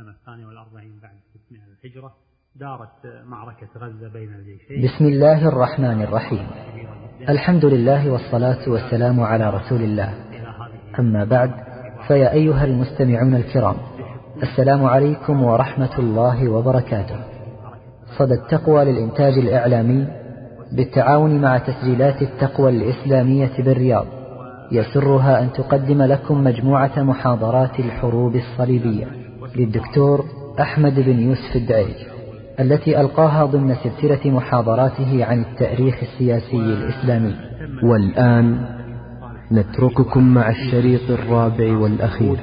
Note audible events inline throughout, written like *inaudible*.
السنة الثانية والأربعين بعد 600 الهجرة دارت معركة غزة بين الجيشين بسم الله الرحمن الرحيم. الحمد لله والصلاة والسلام على رسول الله. أما بعد فيا أيها المستمعون الكرام السلام عليكم ورحمة الله وبركاته. صدى التقوى للإنتاج الإعلامي بالتعاون مع تسجيلات التقوى الإسلامية بالرياض. يسرها أن تقدم لكم مجموعة محاضرات الحروب الصليبية. للدكتور أحمد بن يوسف الدعيج التي ألقاها ضمن سلسلة محاضراته عن التأريخ السياسي الإسلامي. والآن نترككم مع الشريط الرابع والأخير.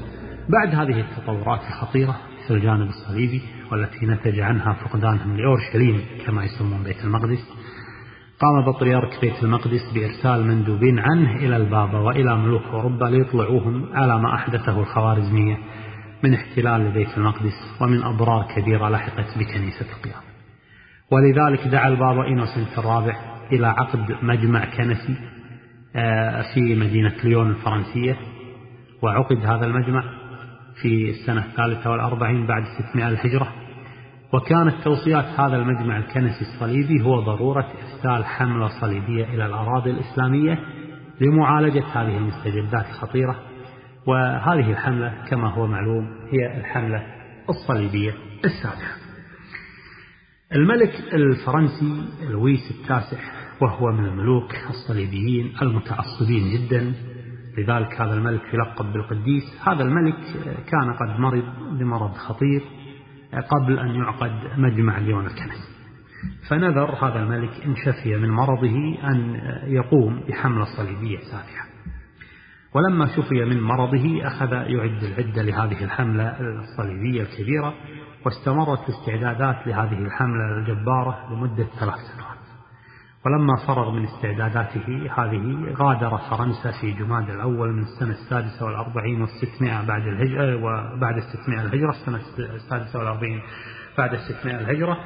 بعد هذه التطورات الخطيرة في الجانب الصليبي والتي نتج عنها فقدانهم لأورشليم كما يسمون بيت المقدس قام بطريرك بيت المقدس بإرسال مندوبين عنه إلى البابا وإلى ملوك أوروبا ليطلعوهم على ما أحدثه الخوارزمية. من احتلال لبيت المقدس ومن أضرار كبيرة لحقت بكنيسة القيام. ولذلك دعا البابا إينوسنت الرابع إلى عقد مجمع كنسي في مدينة ليون الفرنسية. وعقد هذا المجمع في السنة الثالثة والأربعين بعد 600 الهجرة. وكانت توصيات هذا المجمع الكنسي الصليبي هو ضرورة إرسال حملة صليبية إلى الأراضي الإسلامية لمعالجة هذه المستجدات الخطيرة وهذه الحملة كما هو معلوم هي الحملة الصليبية السابعة الملك الفرنسي لويس التاسع وهو من الملوك الصليبيين المتعصبين جدا لذلك هذا الملك يلقب بالقديس. هذا الملك كان قد مرض بمرض خطير قبل أن يعقد مجمع ليون الكنسي فنذر هذا الملك إن شفي من مرضه أن يقوم بحملة صليبية سابعة ولما شفي من مرضه أخذ يعد العدة لهذه الحملة الصليبية الكبيرة واستمرت الاستعدادات لهذه الحملة الجبارة لمدة ثلاث سنوات. ولما فرغ من استعداداته هذه غادر فرنسا في جماد الأول من السنة السادسة والأربعين والستمائة بعد الهجرة وبعد الستمائة الهجرة السنة السادسة والأربعين بعد الستمائة الهجرة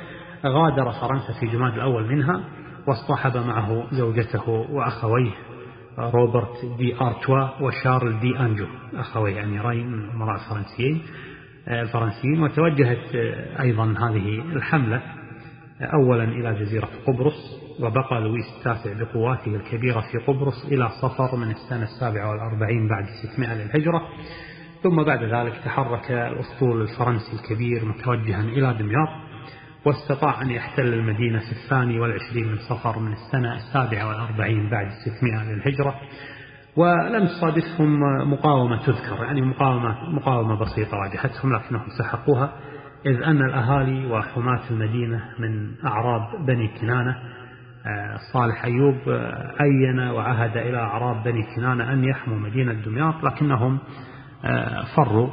غادر فرنسا في جماد الأول منها واصطحب معه زوجته وأخويه روبرت دي أرتوا وشارل دي أنجو أخوي أميرين من الأمراء الفرنسيين الفرنسيين وتوجهت أيضا هذه الحملة أولا إلى جزيرة قبرص وبقى لويس التاسع بقواته الكبيرة في قبرص إلى صفر من السنة السابعة والأربعين بعد 600 للهجرة ثم بعد ذلك تحرك الأسطول الفرنسي الكبير متوجها إلى دمياط واستطاع أن يحتل المدينة في الثاني والعشرين من صفر من السنة السابعة والأربعين بعد 600 للهجرة. ولم تصادفهم مقاومة تذكر يعني مقاومة, مقاومة بسيطة واجهتهم لكنهم سحقوها إذ أن الأهالي وحماة المدينة من أعراب بني كنانة صالح أيوب عين وعهد إلى أعراب بني كنانة أن يحموا مدينة دمياط لكنهم فروا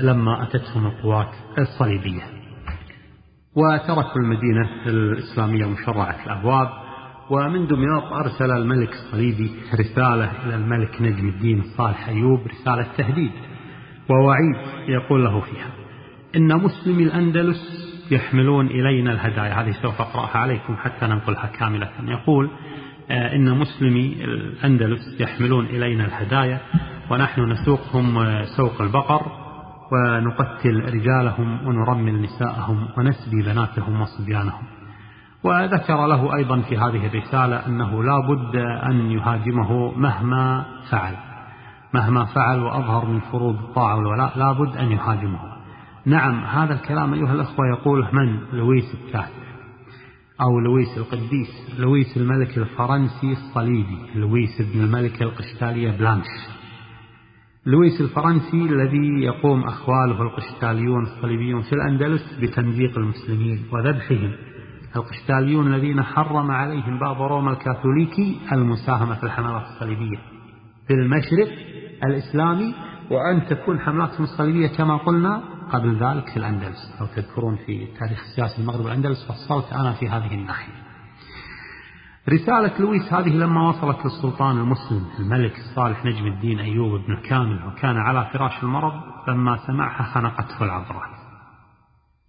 لما أتتهم القوات الصليبية. وتركوا المدينة الإسلامية مشرعة الأبواب ومن دمياط أرسل الملك الصليبي رسالة إلى الملك نجم الدين صالح أيوب رسالة تهديد ووعيد يقول له فيها إن مسلمي الأندلس يحملون إلينا الهدايا. هذه سوف أقرأها عليكم حتى ننقلها كاملة. يقول إن مسلمي الأندلس يحملون إلينا الهدايا ونحن نسوقهم سوق البقر ونقتل رجالهم ونرمل نساءهم ونسبي بناتهم وصبيانهم. وذكر له أيضا في هذه الرسالة أنه لا بد أن يهاجمه مهما فعل. مهما فعل وأظهر من فروض الطاعة والولاء لا بد أن يهاجمه. نعم هذا الكلام أيها الأخوة يقوله من؟ لويس الثالث أو لويس القديس لويس الملك الفرنسي الصليبي لويس بن الملك القشتالية بلانش. لويس الفرنسي الذي يقوم أخواله القشتاليون الصليبيون في الأندلس بتمزيق المسلمين وذبحهم. القشتاليون الذين حرم عليهم بابا روما الكاثوليكي المساهمة في الحملات الصليبية. في المشرق الإسلامي وأن تكون حملاتهم الصليبية كما قلنا قبل ذلك في الأندلس. لو تذكرون في تاريخ السياسي المغرب والأندلس فصلت أنا في هذه الناحية. رسالة لويس هذه لما وصلت للسلطان المسلم الملك الصالح نجم الدين أيوب بن كامل وكان على فراش المرض لما سمعها خنقته العبرات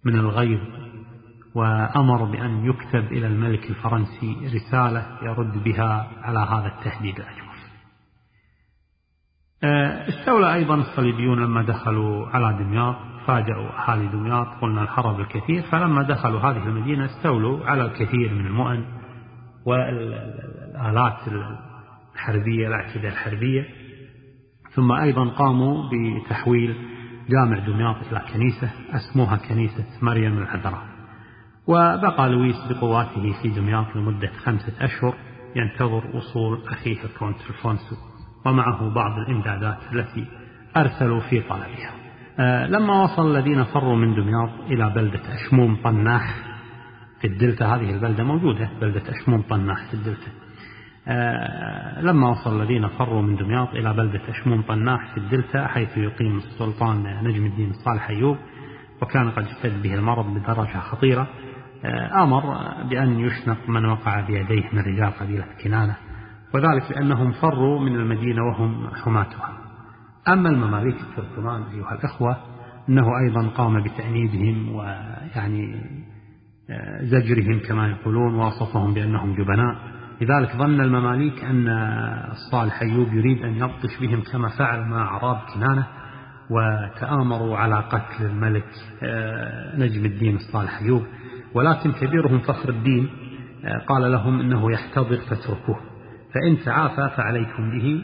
من الغيظ وأمر بأن يكتب إلى الملك الفرنسي رسالة يرد بها على هذا التهديد الأجوف استولى أيضا الصليبيون لما دخلوا على دمياط فاجأوا أهالي دمياط قلنا الحرب الكثير فلما دخلوا هذه المدينة استولوا على الكثير من المؤن والآلات الحربية الأعتداء الحربية. ثم أيضا قاموا بتحويل جامع دمياط إلى كنيسة أسموها كنيسة مريم العذراء. وبقى لويس بقواته في دمياط لمدة خمسة أشهر ينتظر وصول أخيه الكونت الفونسو ومعه بعض الإمدادات التي أرسلوا في طلبها. آه، لما وصل الذين فروا من دمياط إلى بلدة أشموم طناح في الدلتا هذه البلدة موجودة بلدة أشموم طناح في الدلتا. آه، لما وصل الذين فروا من دمياط إلى بلدة أشموم طناح في الدلتا حيث يقيم السلطان نجم الدين الصالح أيوب وكان قد اشتد به المرض بدرجة خطيرة آه، أمر بأن يشنق من وقع بيديه من رجال قبيلة كنانة وذلك لأنهم فروا من المدينة وهم حماتها. أما المماليك التركمان أيها الأخوة أنه أيضا قام بتأنيبهم ويعني زجرهم كما يقولون ووصفهم بأنهم جبناء. لذلك ظن المماليك أن الصالح أيوب يريد أن يبطش بهم كما فعل مع أعراب كنانة وتآمروا على قتل الملك آه، نجم الدين الصالح أيوب. ولكن كبيرهم فخر الدين آه، قال لهم إنه يحتضر فاتركوه. فإن تعافى فعليكم به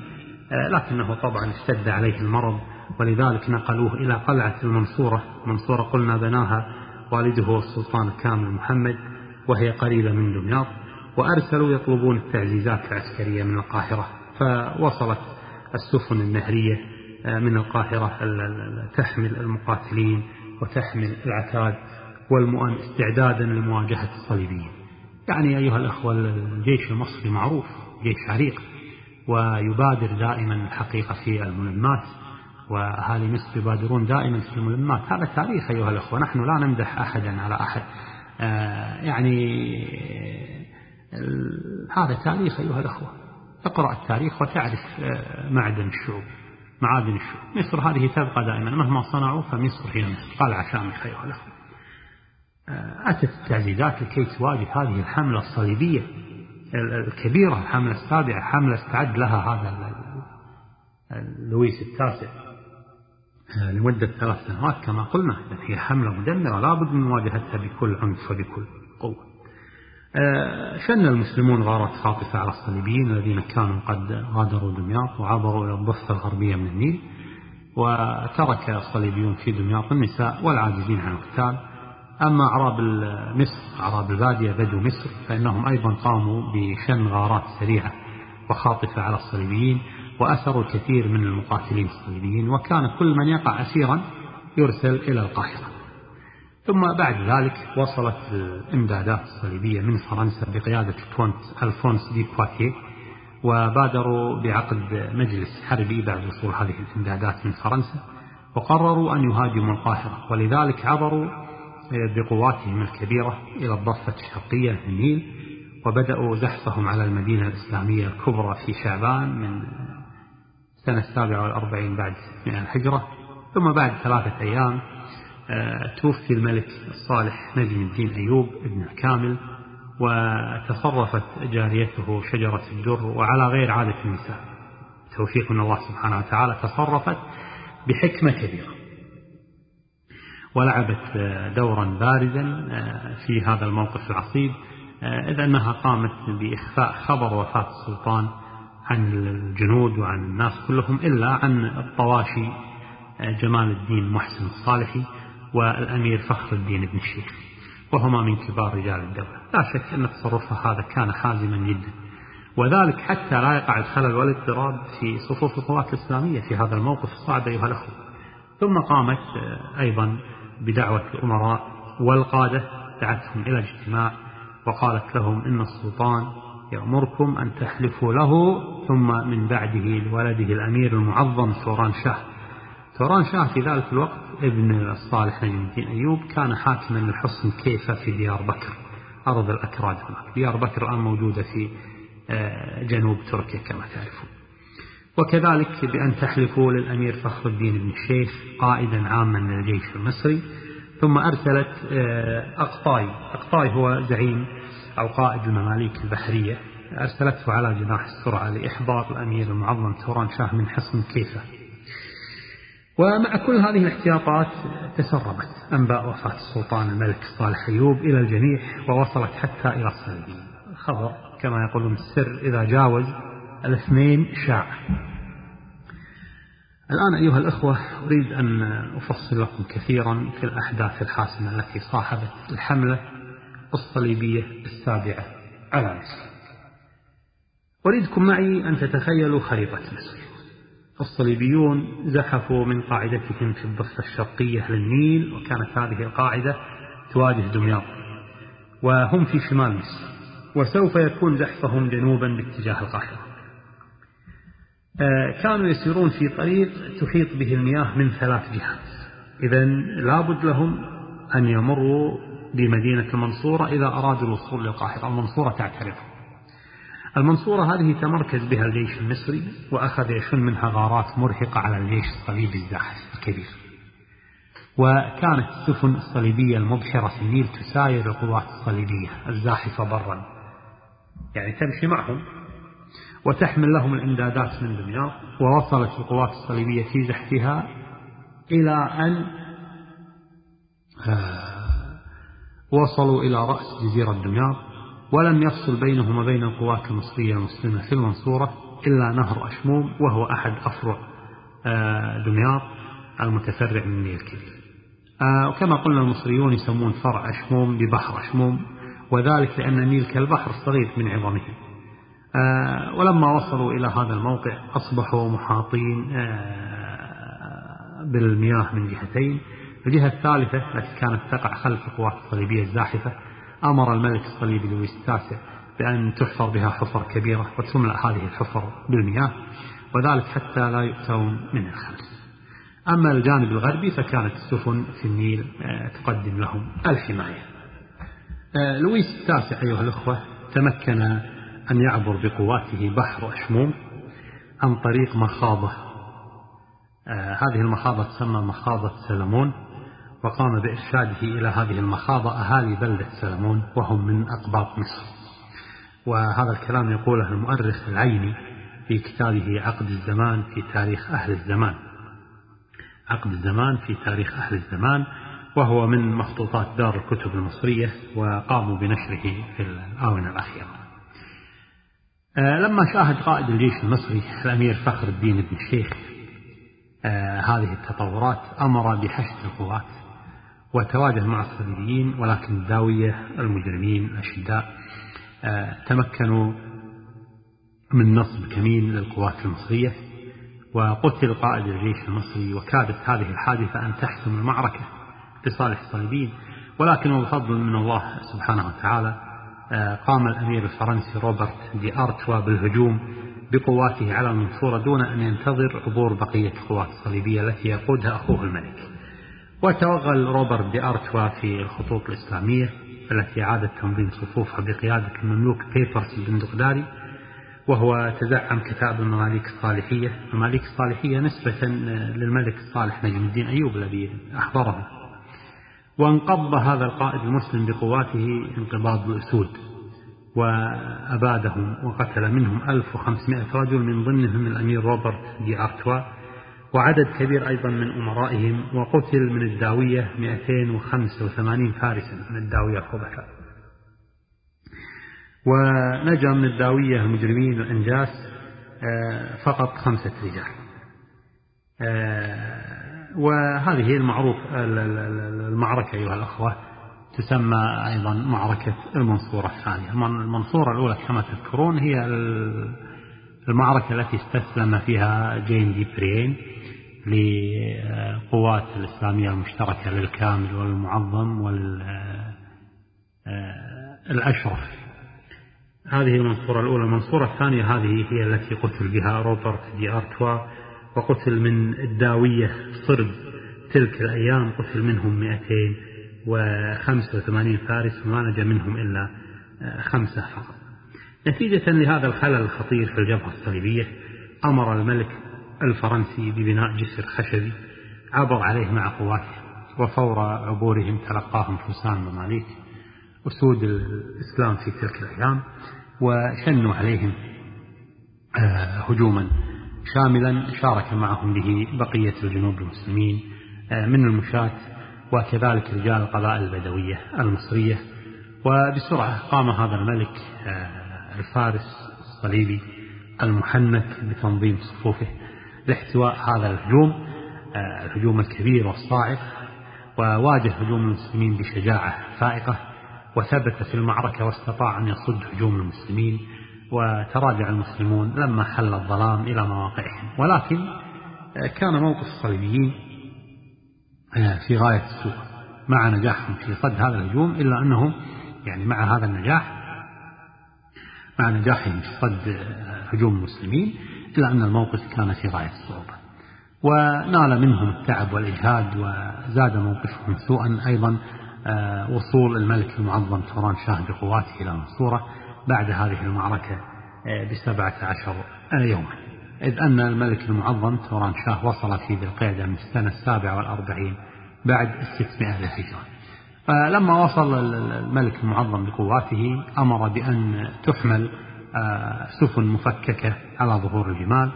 آه، لكنه طبعا اشتد عليه المرض. ولذلك نقلوه إلى قلعة المنصورة. منصورة قلنا بناها والده السلطان الكامل محمد وهي قريبة من دمياط وأرسلوا يطلبون التعزيزات العسكرية من القاهرة. فوصلت السفن النهرية آه، من القاهرة تحمل المقاتلين وتحمل العتاد والمؤن استعدادا لمواجهة الصليبيين. يعني أيها الأخوة الجيش المصري معروف جيش عريق ويبادر دائما الحقيقة في الملمات. وأهالي مصر يبادرون دائما في الملمات. هذا تاريخ أيها الأخوة. نحن لا نمدح أحدا على أحد. آه، يعني هذا تاريخ أيها الأخوة. اقرأ التاريخ وتعرف آه، معدن الشعوب معادن الشعوب. مصر هذه تبقى دائما. مهما صنعوا فمصر هي مصر. قلعة شامخة أيها الأخوة. آه، أتت التعزيزات لكي تواجه هذه الحملة الصليبية الكبيرة الحملة السابعة حملة استعد لها هذا لويس التاسع. آه، لمدة ثلاث سنوات كما قلنا هي حملة مدمرة لابد من مواجهتها بكل عنف وبكل قوة. آه، شن المسلمون غارات خاطفة على الصليبيين الذين كانوا قد غادروا دمياط وعبروا إلى الضفة الغربية من النيل وترك الصليبيون في دمياط النساء والعاجزين عن القتال. أما أعراب مصر أعراب البادية بدو مصر فإنهم أيضا قاموا بشن غارات سريعة وخاطفة على الصليبيين. وأسروا الكثير من المقاتلين الصليبيين وكان كل من يقع أسيرا يرسل إلى القاهرة. ثم بعد ذلك وصلت الإمدادات الصليبية من فرنسا بقيادة الكونت ألفونس دي كواتيه وبادروا بعقد مجلس حربي بعد وصول هذه الإمدادات من فرنسا وقرروا أن يهاجموا القاهرة. ولذلك عبروا بقواتهم الكبيرة إلى الضفة الشرقية النيل وبدأوا زحفهم على المدينة الإسلامية الكبرى في شعبان من سنة السابعة والأربعين بعد 600 الهجرة ثم بعد ثلاثة أيام آه، توفي الملك الصالح نجم الدين أيوب ابن الكامل وتصرفت جاريته شجرة الدر وعلى غير عادة النساء. توفيق من الله سبحانه وتعالى تصرفت بحكمة كبيرة. ولعبت دورا بارزا آه، في هذا الموقف العصيب آه، إذ أنها قامت بإخفاء خبر وفاة السلطان عن الجنود وعن الناس كلهم إلا عن الطواشي آه، جمال الدين محسن الصالحي والأمير فخر الدين بن الشيخ وهما من كبار رجال الدولة. لا شك أن تصرفها هذا كان حازما جدا. وذلك حتى لا يقع الخلل والاضطراب في صفوف القوات الإسلامية في هذا الموقف الصعب أيها الأخوة. ثم قامت أيضا بدعوة الأمراء والقادة دعتهم إلى الاجتماع وقالت لهم إن السلطان يأمركم أن تحلفوا له ثم من بعده لولده الأمير المعظم توران شاه. توران شاه في ذلك الوقت ابن الصالح نجم الدين أيوب كان حاكما للحصن كيفة في ديار بكر أرض الأكراد هناك. ديار بكر الآن موجودة في آه، جنوب تركيا كما تعرفون. وكذلك بأن تحلفوا للأمير فخر الدين بن الشيخ قائدا عاما للجيش المصري. ثم أرسلت آه، أقطاي. أقطاي هو زعيم أو قائد المماليك البحرية أرسلته على جناح السرعة لإحضار الأمير المعظم توران شاه من حصن كيفة. ومع كل هذه الاحتياطات تسربت أنباء وفاة السلطان الملك صالح أيوب إلى الجميع ووصلت حتى إلى الصليبيين الخبر كما يقولون السر إذا جاوز الاثنين شاع. الآن أيها الأخوة أريد أن أفصل لكم كثيرا في الأحداث الحاسمة التي صاحبت الحملة الصليبية السابعة على مصر أريدكم معي أن تتخيلوا خريطة مصر. الصليبيون زحفوا من قاعدتهم في الضفة الشرقية للنيل وكانت هذه القاعدة تواجه دمياط وهم في شمال مصر وسوف يكون زحفهم جنوبا باتجاه القاهرة. آه، كانوا يسيرون في طريق تحيط به المياه من ثلاث جهات. إذا لابد لهم أن يمروا بمدينة المنصورة إذا أرادوا الوصول للقاهرة المنصورة تعترف المنصورة هذه تمركز بها الجيش المصري وأخذ يشن منها غارات مرهقة على الجيش الصليبي الزاحف الكبير. وكانت السفن الصليبية المبحرة في النيل تساير القوات الصليبية الزاحفة برا. يعني تمشي معهم وتحمل لهم الإمدادات من دمياط. ووصلت القوات الصليبية في زحفها إلى أن آه، وصلوا إلى رأس جزيرة دمياط ولم يفصل بينهم وبين القوات المصرية المسلمة في المنصورة إلا نهر أشموم وهو أحد أفرع آه، دمياط المتفرع من النيل الكبير آه، وكما قلنا المصريون يسمون فرع أشموم ببحر أشموم وذلك لأن النيل كالبحر الصغير من عظمه. آه، ولما وصلوا إلى هذا الموقع أصبحوا محاطين بالمياه من جهتين. الجهة الثالثة التي كانت تقع خلف القوات الصليبية الزاحفة أمر الملك الصليبي لويس التاسع بأن تحفر بها حفر كبيرة وتملأ هذه الحفر بالمياه وذلك حتى لا يؤتون من الخمس. أما الجانب الغربي فكانت السفن في النيل آه، تقدم لهم الحماية. آه، لويس التاسع أيها الأخوة تمكن أن يعبر بقواته بحر أشموم عن طريق مخاضة. آه، هذه المخاضة تسمى مخاضة سلمون. وقام بإرشاده إلى هذه المخاضة أهالي بلدة سلمون وهم من أقباط مصر. وهذا الكلام يقوله المؤرخ العيني في كتابه عقد الزمان في تاريخ أهل الزمان. عقد الزمان في تاريخ أهل الزمان وهو من مخطوطات دار الكتب المصرية وقاموا بنشره في الآونة الأخيرة. آه، لما شاهد قائد الجيش المصري الأمير فخر الدين بن الشيخ آه، هذه التطورات أمر بحشد القوات. وتواجه مع الصليبيين ولكن الداوية المجرمين الأشداء آه، تمكنوا من نصب كمين للقوات المصرية. وقتل قائد الجيش المصري وكادت هذه الحادثة أن تحسم المعركة لصالح الصليبيين. ولكن بفضل من الله سبحانه وتعالى آه، قام الأمير الفرنسي روبرت دي أرتوا بالهجوم بقواته على المنصورة دون أن ينتظر عبور بقية القوات الصليبية التي يقودها أخوه الملك. وتوغل روبرت دي أرتوا في الخطوط الإسلامية التي أعادت تنظيم صفوفها بقيادة المملوك بيبرس البندقداري وهو تزعم كتاب المماليك الصالحية. المماليك الصالحية نسبة للملك الصالح نجم الدين أيوب الذي أحضره وانقض هذا القائد المسلم بقواته انقباض الأسود وأبادهم وقتل منهم 1500 رجل من ضمنهم الأمير روبرت دي أرتوا. وعدد كبير أيضا من أمرائهم وقتل من الداوية 285 فارسا من الداوية الخبثاء ونجا من الداوية المجرمين الأنجاس آه، فقط خمسة رجال. آه، وهذه المعروف المعركة أيها الأخوة تسمى أيضا معركة المنصورة الثانية. المنصورة الأولى كما تذكرون هي المعركة التي استسلم فيها جين دي برين للقوات الإسلامية المشتركة للكامل والمعظم والأشرف هذه المنصورة الأولى. المنصورة الثانية هذه هي التي قتل بها روبرت دي أرتوا وقتل من الداوية صرب تلك الأيام. قتل منهم 285 فارس وما نجا منهم إلا خمسة فقط. نتيجة لهذا الخلل الخطير في الجبهة الصليبية أمر الملك الفرنسي ببناء جسر خشبي عبر عليه مع قواته وفور عبورهم تلقاهم فرسان مماليك أسود الإسلام في تلك الأيام وشنوا عليهم آه، هجوما شاملا شارك معهم به بقية الجنوب المسلمين آه، من المشاة وكذلك رجال القبائل البدوية المصرية وبسرعة قام هذا الملك آه، الفارس الصليبي المحنك بتنظيم صفوفه. لاحتواء هذا الهجوم آه، الهجوم الكبير والصاعق وواجه هجوم المسلمين بشجاعة فائقة وثبت في المعركة واستطاع أن يصد هجوم المسلمين وتراجع المسلمون لما حل الظلام إلى مواقعهم. ولكن آه، كان موقف الصليبيين آه، في غاية السوء مع نجاحهم في صد هذا الهجوم إلا أنهم يعني مع هذا النجاح مع نجاحهم في صد هجوم المسلمين. إلا أن الموقف كان في غاية الصعوبة. ونال منهم التعب والإجهاد وزاد موقفهم سوءا. أيضا وصول الملك المعظم توران شاه بقواته إلى منصورة بعد هذه المعركة آه، بسبعة عشر يوما. إذ أن الملك المعظم توران شاه وصل في ذي القعدة من السنة السابعة والأربعين بعد الستمائة للهجرة. فلما وصل الملك المعظم بقواته أمر بأن تحمل آه، سفن مفككة على ظهور الجمال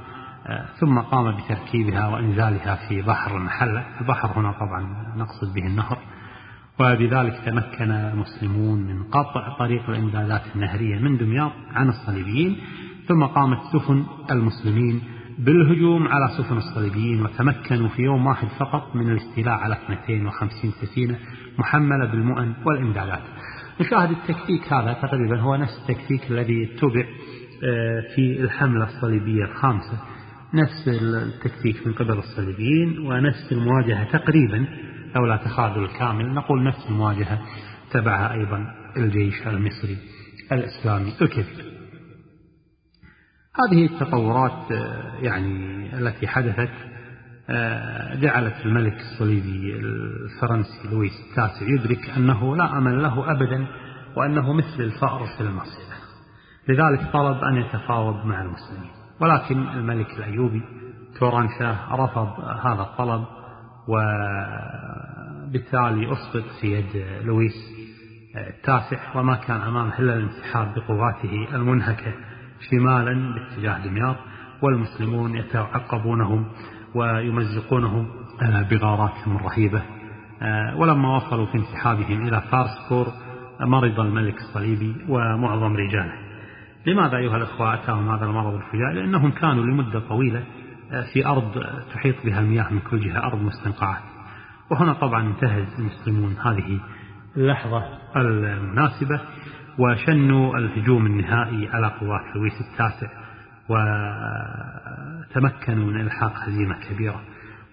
آه، ثم قام بتركيبها وإنزالها في بحر المحلة البحر هنا طبعا نقصد به النهر وبذلك تمكن المسلمون من قطع طريق الإمدادات النهرية من دمياط عن الصليبيين. ثم قامت سفن المسلمين بالهجوم على سفن الصليبيين وتمكنوا في يوم واحد فقط من الاستيلاء على 250 سفينة محملة بالمؤن والإمدادات نشاهد التكتيك هذا تقريبا هو نفس التكتيك الذي اتبع آه، في الحملة الصليبية الخامسة. نفس التكتيك من قبل الصليبيين ونفس المواجهة تقريبا لولا تخاذل كامل نقول نفس المواجهة تبعها أيضا الجيش المصري الإسلامي الكبير. هذه التطورات آه، يعني التي حدثت جعلت الملك الصليبي الفرنسي لويس التاسع يدرك أنه لا أمل له أبدا وأنه مثل الفأر في المصيدة لذلك طلب أن يتفاوض مع المسلمين. ولكن الملك الأيوبي توران شاه رفض هذا الطلب وبالتالي أسقط في يد لويس التاسع وما كان أمامه إلا الانسحاب بقواته المنهكة شمالا باتجاه دمياط والمسلمون يتعقبونهم ويمزقونهم بغاراتهم الرهيبة. ولما وصلوا في انسحابهم إلى فارسفور مرض الملك الصليبي ومعظم رجاله. لماذا أيها الأخوة أتاهم هذا المرض الفجائي؟ لأنهم كانوا لمدة طويلة في أرض تحيط بها المياه من كل جهة أرض مستنقعات. وهنا طبعا انتهز المسلمون هذه اللحظة المناسبة وشنوا الهجوم النهائي على قوات لويس التاسع. وتمكنوا من إلحاق هزيمة كبيرة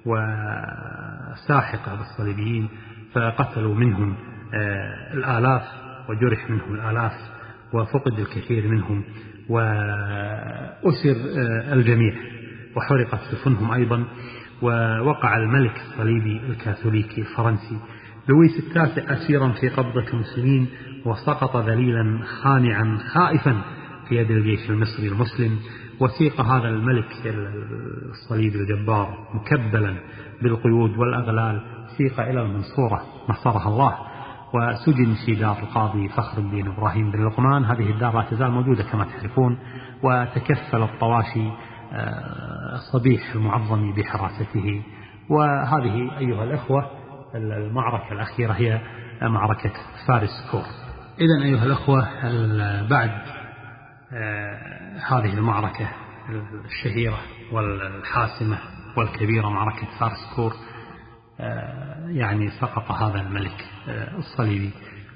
وساحقة بالصليبيين فقتلوا منهم آه، الآلاف وجرح منهم الآلاف وفقد الكثير منهم وأسر آه، الجميع وحرقت سفنهم أيضا ووقع الملك الصليبي الكاثوليكي الفرنسي لويس التاسع أسيرا في قبضة المسلمين وسقط ذليلا خانعا خائفا في يد الجيش المصري المسلم. وسيق هذا الملك الصليبي الجبار مكبلا بالقيود والأغلال سيق إلى المنصورة نصرها الله وسجن في دار القاضي فخر الدين إبراهيم بن لقمان. هذه الدار لا تزال موجودة كما تعرفون وتكفل الطواشي الصبيح المعظم بحراسته. وهذه أيها الأخوة المعركة الأخيرة هي معركة فارس كور. إذا أيها الأخوة بعد آه، هذه المعركة الشهيرة والحاسمة والكبيرة معركة فارس كور آه، يعني سقط هذا الملك آه، الصليبي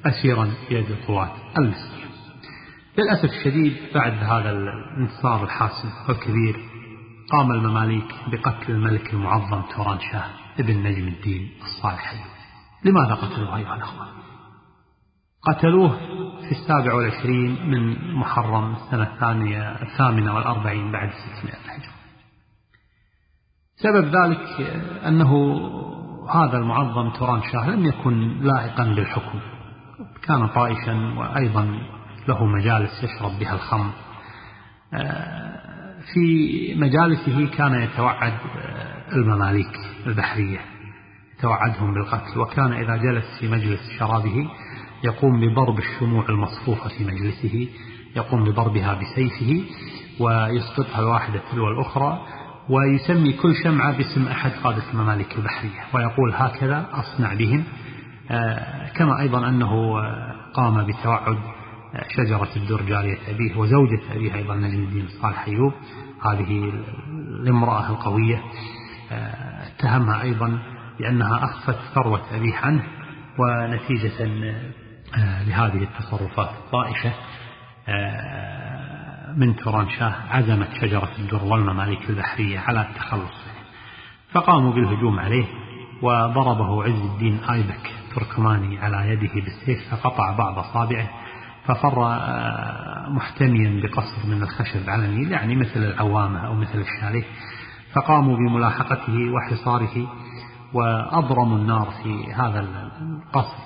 أسيرا في يد القوات المصرية للأسف الشديد بعد هذا الانتصار الحاسم والكبير قام المماليك بقتل الملك المعظم توران شاه ابن نجم الدين الصالحي. لماذا قتلوه أيها الأخوة؟ قتلوه في السابع والعشرين من محرم السنة الثانية الثامنة والأربعين بعد ستمائة الهجرة سبب ذلك أنه هذا المعظم توران شاه لم يكن لائقا بالحكم. كان طائشا وأيضا له مجالس يشرب بها الخمر. آه، في مجالسه كان يتوعد آه، المماليك البحرية يتوعدهم بالقتل. وكان إذا جلس في مجلس شرابه يقوم بضرب الشموع المصفوفة في مجلسه يقوم بضربها بسيفه ويسقطها الواحدة تلو الأخرى ويسمي كل شمعة باسم أحد قادة الممالك البحرية ويقول هكذا أصنع بهم. آه، كما أيضا أنه قام بتوعد شجرة الدر جارية أبيه وزوجة أبيه أيضا نجم الدين صالح أيوب هذه الامرأة القوية. آه، اتهمها أيضا بأنها أخفت ثروة أبيه عنه ونتيجة آه، لهذه التصرفات الطائشة آه، من توران شاه عزمت شجرة الدر والمماليك البحرية على التخلص. منه فقاموا بالهجوم عليه وضربه عز الدين آيبك تركماني على يده بالسيف فقطع بعض أصابعه ففر آه، محتميا بقصر من الخشب على النيل يعني مثل العوامة أو مثل الشاليه. فقاموا بملاحقته وحصاره وأضرموا النار في هذا القصر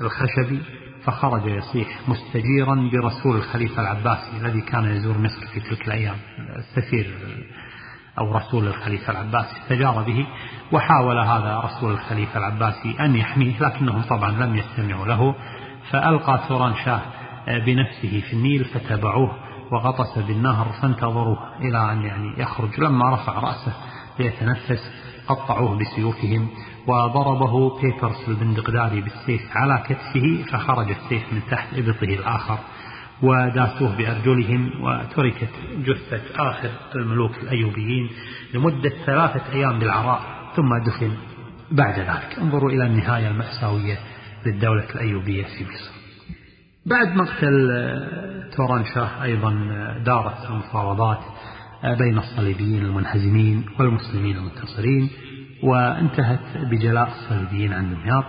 الخشبي. فخرج يصيح مستجيرا برسول الخليفة العباسي الذي كان يزور مصر في تلك الأيام السفير أو رسول الخليفة العباسي. استجار به وحاول هذا رسول الخليفة العباسي أن يحميه لكنهم طبعا لم يستمعوا له. فألقى ثوران شاه بنفسه في النيل فتبعوه وغطس بالنهر فانتظروه إلى أن يعني يخرج. لما رفع رأسه ليتنفس قطعوه بسيوفهم وضربه بيبرس البندقداري بالسيف على كتفه فخرج السيف من تحت إبطه الآخر وداسوه بأرجلهم وتركت جثة آخر الملوك الأيوبيين لمدة ثلاثة أيام بالعراء ثم دفن بعد ذلك. انظروا إلى النهاية المأساوية للدولة الأيوبية في مصر. بعد مقتل آه، توران شاه أيضا دارت المفاوضات بين الصليبيين المنهزمين والمسلمين المنتصرين وانتهت بجلاء الصليبيين عن دمياط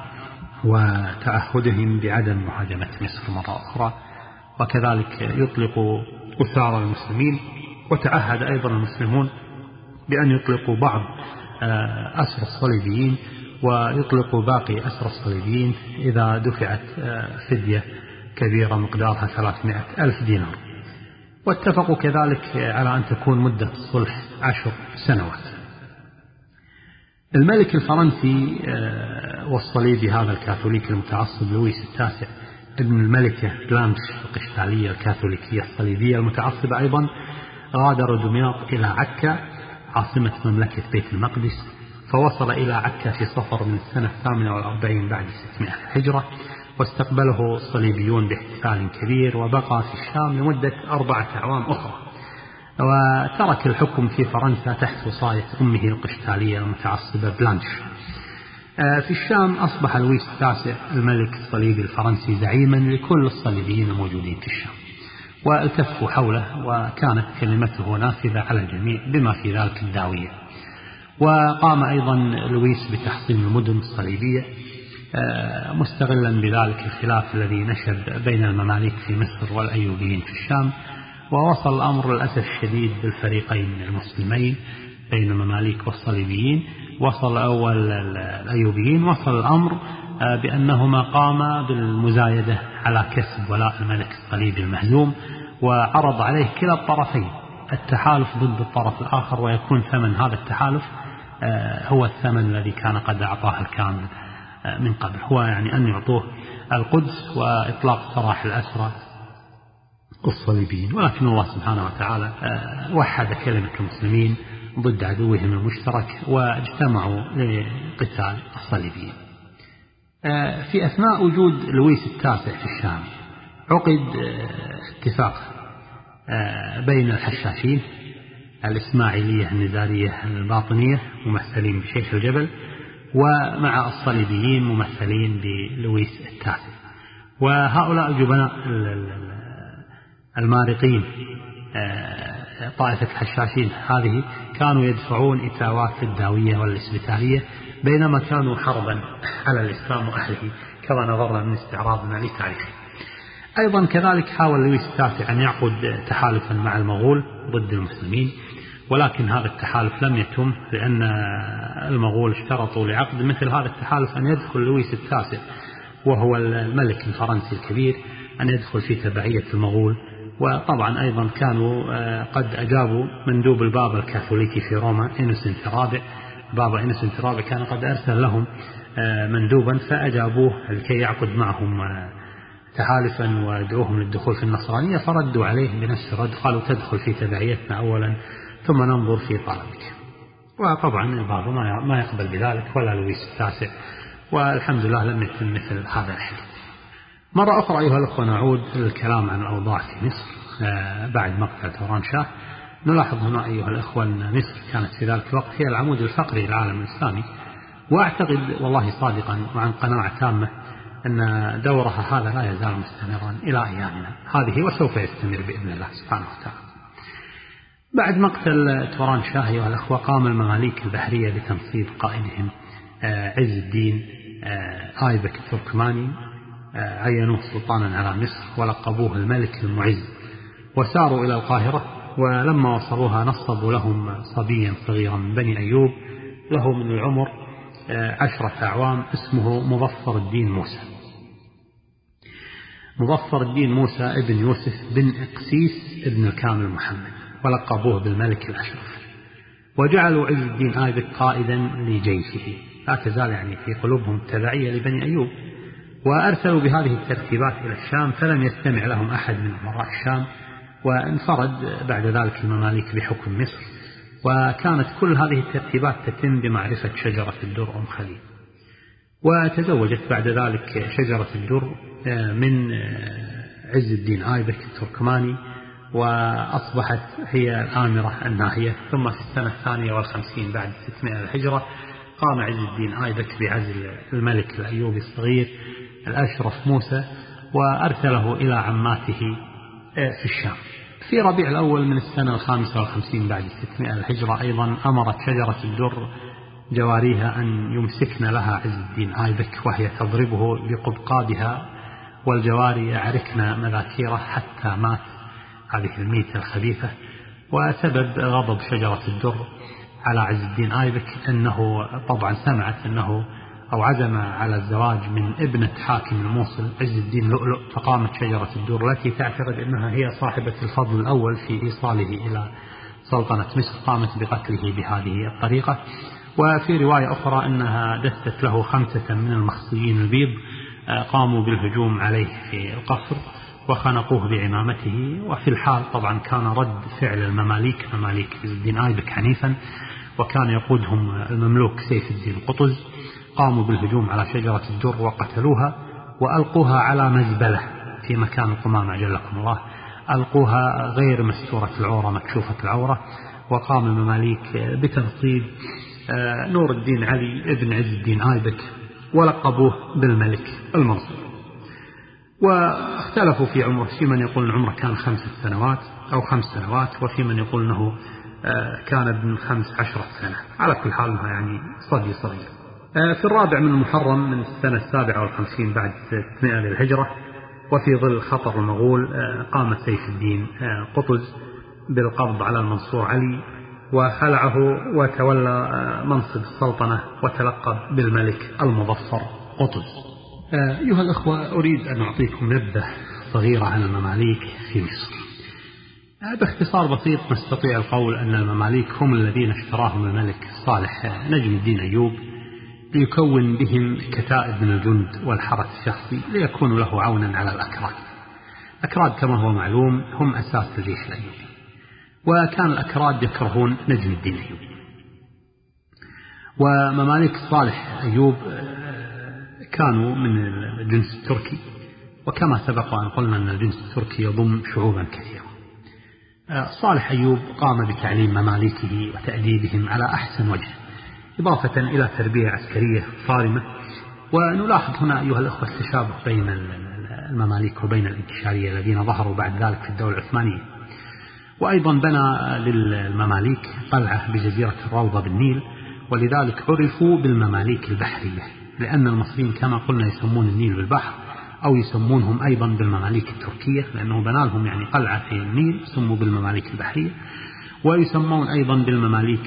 وتعهدهم بعدم مهاجمة مصر مرة أخرى. وكذلك يطلق أسار المسلمين وتعهد أيضا المسلمون بأن يطلقوا بعض أسر الصليبيين ويطلق باقي أسر الصليبيين إذا دفعت فدية كبيرة مقدارها 300 ألف دينار. واتفقوا كذلك على أن تكون مدة الصلح عشر سنوات. الملك الفرنسي آه، والصليبي هذا الكاثوليكي المتعصب لويس التاسع ابن الملكة بلانش القشتالية الكاثوليكية الصليبية المتعصبة أيضا غادر دمياط إلى عكا عاصمة مملكة بيت المقدس فوصل إلى عكا في صفر من السنة الثامنة والأربعين بعد 600 هجرة واستقبله الصليبيون باحتفال كبير وبقى في الشام لمدة أربعة أعوام أخرى. وترك الحكم في فرنسا تحت وصاية أمه القشتالية المتعصبة بلانش. آه، في الشام أصبح لويس التاسع الملك الصليبي الفرنسي زعيما لكل الصليبيين الموجودين في الشام. والتفوا حوله وكانت كلمته نافذة على الجميع بما في ذلك الداوية. وقام أيضا لويس بتحصين المدن الصليبية آه، مستغلا بذلك الخلاف الذي نشب بين المماليك في مصر والأيوبيين في الشام. ووصل الأمر للأسف الشديد بالفريقين المسلمين بين المماليك والصليبيين. وصل أول الأيوبيين وصل الأمر آه، بأنهما قاما بالمزايدة على كسب ولاء الملك الصليبي المهزوم وعرض عليه كلا الطرفين التحالف ضد الطرف الآخر ويكون ثمن هذا التحالف آه، هو الثمن الذي كان قد أعطاه الكامل من قبل. هو يعني أن يعطوه القدس وإطلاق سراح الأسرى. الصليبيين. ولكن الله سبحانه وتعالى آه، وحد كلمة المسلمين ضد عدوهم المشترك واجتمعوا لقتال الصليبيين. آه، في أثناء وجود لويس التاسع في الشام عقد آه، اتفاق بين الحشاشين الإسماعيلية النزارية الباطنية ممثلين بشيخ الجبل ومع الصليبيين ممثلين بلويس التاسع. وهؤلاء الجبناء المارقين آه، طائفة الحشاشين هذه كانوا يدفعون إتاوات الداوية والإسبيتالية بينما كانوا حربا على الإسلام وأهله كما نظرنا من استعراضنا لتاريخه. أيضا كذلك حاول لويس التاسع أن يعقد تحالفا مع المغول ضد المسلمين ولكن هذا التحالف لم يتم لأن المغول اشترطوا لعقد مثل هذا التحالف أن يدخل لويس التاسع وهو الملك الفرنسي الكبير أن يدخل في تبعية المغول وطبعا أيضا كانوا آه، قد أجابوا مندوب البابا الكاثوليكي في روما إنوسنت الرابع بابا إنوسنت الرابع كان قد أرسل لهم آه، مندوبا فأجابوه لكي يعقد معهم آه، تحالفا ودعوهم للدخول في النصرانية. فردوا عليه بنفس الرد قالوا تدخل في تبعيتنا أولا ثم ننظر في طلبك. وطبعا البابا ما يقبل بذلك ولا لويس التاسع. والحمد لله لم يتم مثل هذا الحلم مرة أخرى أيها الأخوة نعود للكلام عن الأوضاع في مصر آه، بعد مقتل توران شاه. نلاحظ هنا أيها الأخوة أن مصر كانت في ذلك الوقت هي العمود الفقري للعالم الإسلامي. وأعتقد والله صادقا وعن قناعة تامة أن دورها هذا لا يزال مستمرا إلى أيامنا هذه وسوف يستمر بإذن الله سبحانه وتعالى. بعد مقتل توران شاه أيها الأخوة قام المماليك البحرية بتنصيب قائدهم آه، عز الدين آه، آيبك التركماني عينوه سلطانا على مصر ولقبوه الملك المعز وساروا إلى القاهرة ولما وصلوها نصبوا لهم صبيا صغيرا من بني أيوب له من العمر عشرة أعوام اسمه مظفر الدين موسى. مظفر الدين موسى ابن يوسف بن إقسيس ابن الكامل محمد ولقبوه بالملك الأشرف. وجعلوا عز الدين آيبك قائدا لجيشه لا تزال يعني في قلوبهم تبعية لبني أيوب. وأرسلوا بهذه الترتيبات إلى الشام فلم يستمع لهم أحد من أمراء الشام وانفرد بعد ذلك المماليك بحكم مصر. وكانت كل هذه الترتيبات تتم بمعرفة شجرة الدر أم خليل. وتزوجت بعد ذلك شجرة الدر آه، من آه، عز الدين آيبك التركماني وأصبحت هي الآمرة الناهية. ثم في السنة الثانية والخمسين بعد 600 الهجرة قام عز الدين آيبك بعزل الملك الأيوبي الصغير الأشرف موسى وأرسله إلى عماته في الشام. في ربيع الأول من السنة الخامسة والخمسين بعد 600 الهجرة أيضا أمرت شجرة الدر جواريها أن يمسكن لها عز الدين. آيبك وهي تضربه بقبقابها والجواري يعركن مذاكيره حتى مات. هذه الميتة الخبيثة. وسبب غضب شجرة الدر على عز الدين آيبك أنه طبعا سمعت أنه أو عزم على الزواج من ابنة حاكم الموصل عز الدين لؤلؤ فقامت شجرة الدر التي تعتقد أنها هي صاحبة الفضل الأول في إيصاله إلى سلطنة مصر قامت بقتله بهذه الطريقة. وفي رواية أخرى أنها دست له خمسة من المخصيين البيض آه، قاموا بالهجوم عليه في القصر وخنقوه بعمامته. وفي الحال طبعا كان رد فعل المماليك مماليك الدين آيبك حنيفا وكان يقودهم المملوك سيف الدين قطز. قاموا بالهجوم على شجرة الدر وقتلوها وألقوها على مزبلة في مكان القمامة جلكم الله. ألقوها غير مستورة العورة مكشوفة العورة. وقام المماليك بتنصيب آه، نور الدين علي ابن عز الدين آيبك ولقبوه بالملك المنصور. واختلفوا في عمره في من يقول أن عمره كان خمس سنوات أو خمس سنوات وفي من يقول أنه آه، كان ابن خمس عشرة سنة. على كل حال يعني صبي صغير. في الرابع من المحرم من السنة السابعة والخمسين بعد 600 للهجرة وفي ظل خطر المغول آه، قام سيف الدين قطز بالقبض على المنصور علي وخلعه وتولى منصب السلطنة وتلقب بالملك المظفر قطز. آه، أيها الأخوة أريد أن أعطيكم نبذة صغيرة عن المماليك في مصر. آه، باختصار بسيط نستطيع القول أن المماليك هم الذين اشتراهم الملك صالح نجم الدين أيوب ليكون بهم كتائب من الجند والحرس الشخصي ليكونوا له عونا على الأكراد. الأكراد كما هو معلوم هم أساس الجيش الأيوبي وكان الأكراد يكرهون نجم الدين أيوب. ومماليك صالح أيوب كانوا من الجنس التركي وكما سبق أن قلنا أن الجنس التركي يضم شعوبا كثيرة آه، صالح أيوب قام بتعليم مماليكه وتأديبهم على أحسن وجه. إضافة إلى تربية عسكرية صارمة. ونلاحظ هنا أيها الأخوة التشابه بين المماليك وبين الانتشارية الذين ظهروا بعد ذلك في الدولة العثمانية. وأيضا بنى للمماليك قلعة بجزيرة الروضة بالنيل ولذلك عرفوا بالمماليك البحرية لأن المصريين كما قلنا يسمون النيل بالبحر أو يسمونهم أيضا بالمماليك التركية لأنه بنى لهم يعني قلعة في النيل سموا بالمماليك البحرية. ويسمون أيضا بالمماليك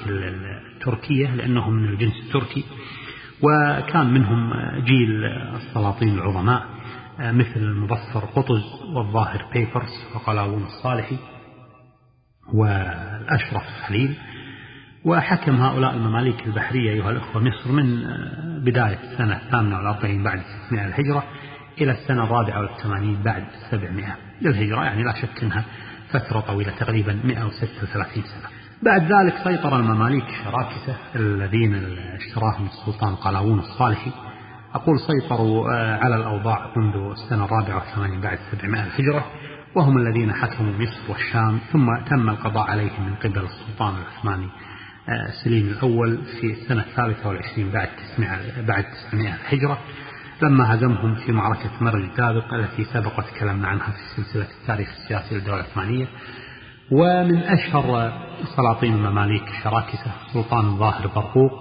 التركية لأنهم من الجنس التركي وكان منهم جيل السلاطين العظماء مثل المظفر قطز والظاهر بيبرس وقلاوون الصالحي والأشرف خليل وحكم هؤلاء المماليك البحرية أيها الأخوة مصر من بداية السنة الثامنة والأربعين بعد 600 الهجرة إلى السنة الرابعة والثمانين بعد 700 للهجرة يعني لا شك أنها فترة طويلة تقريبا 136 سنة. بعد ذلك سيطر المماليك الشراكسة الذين اشتراهم السلطان قلاوون الصالحي. أقول سيطروا آه، على الأوضاع منذ السنة الرابعة والثمانين بعد 700 الهجرة وهم الذين حكموا مصر والشام ثم تم القضاء عليهم من قبل السلطان العثماني آه، سليم الأول في السنة الثالثة والعشرين بعد 900 بعد 900 الهجرة. لما هزمهم في معركة مرج دابق التي سبق وتكلمنا عنها في سلسلة التاريخ السياسي للدولة العثمانية ومن أشهر سلاطين المماليك الشراكسة سلطان الظاهر برقوق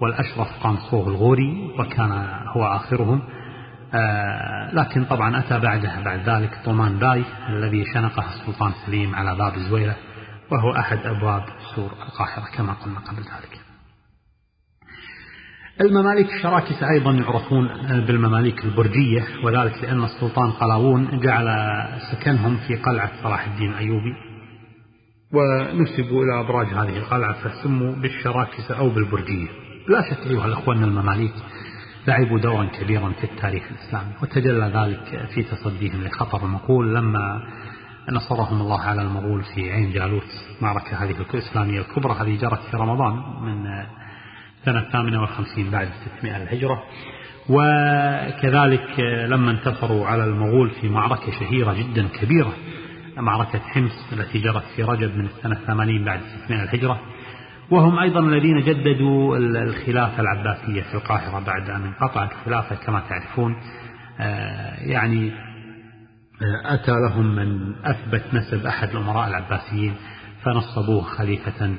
والأشرف قانصوه الغوري وكان هو آخرهم. آه لكن طبعا أتى بعده بعد ذلك طومان باي الذي شنقه السلطان سليم على باب زويلة وهو أحد أبواب سور القاهرة كما قلنا قبل ذلك. المماليك الشراكسة أيضا يعرفون بالمماليك البرجية وذلك لأن السلطان قلاوون جعل سكنهم في قلعة صلاح الدين الأيوبي ونسبوا إلى أبراج هذه القلعة فسموا بالشراكسة أو بالبرجية لا شك أيها الأخوة أن المماليك لعبوا دورا كبيرا في التاريخ الإسلامي وتجلى ذلك في تصديهم لخطر المقول لما نصرهم الله على المغول في عين جالوت. معركة هذه الإسلامية الكبرى هذه جرت في رمضان من سنة الثامنة والخمسين بعد 600 الهجرة. وكذلك لما انتصروا على المغول في معركة شهيرة جدا كبيرة معركة حمص التي جرت في رجب من السنة الثمانين بعد 600 الهجرة. وهم أيضا الذين جددوا الخلافة العباسية في القاهرة بعد أن انقطعت الخلافة كما تعرفون. آه، يعني آه، أتى لهم من أثبت نسب أحد الأمراء العباسيين فنصبوه خليفة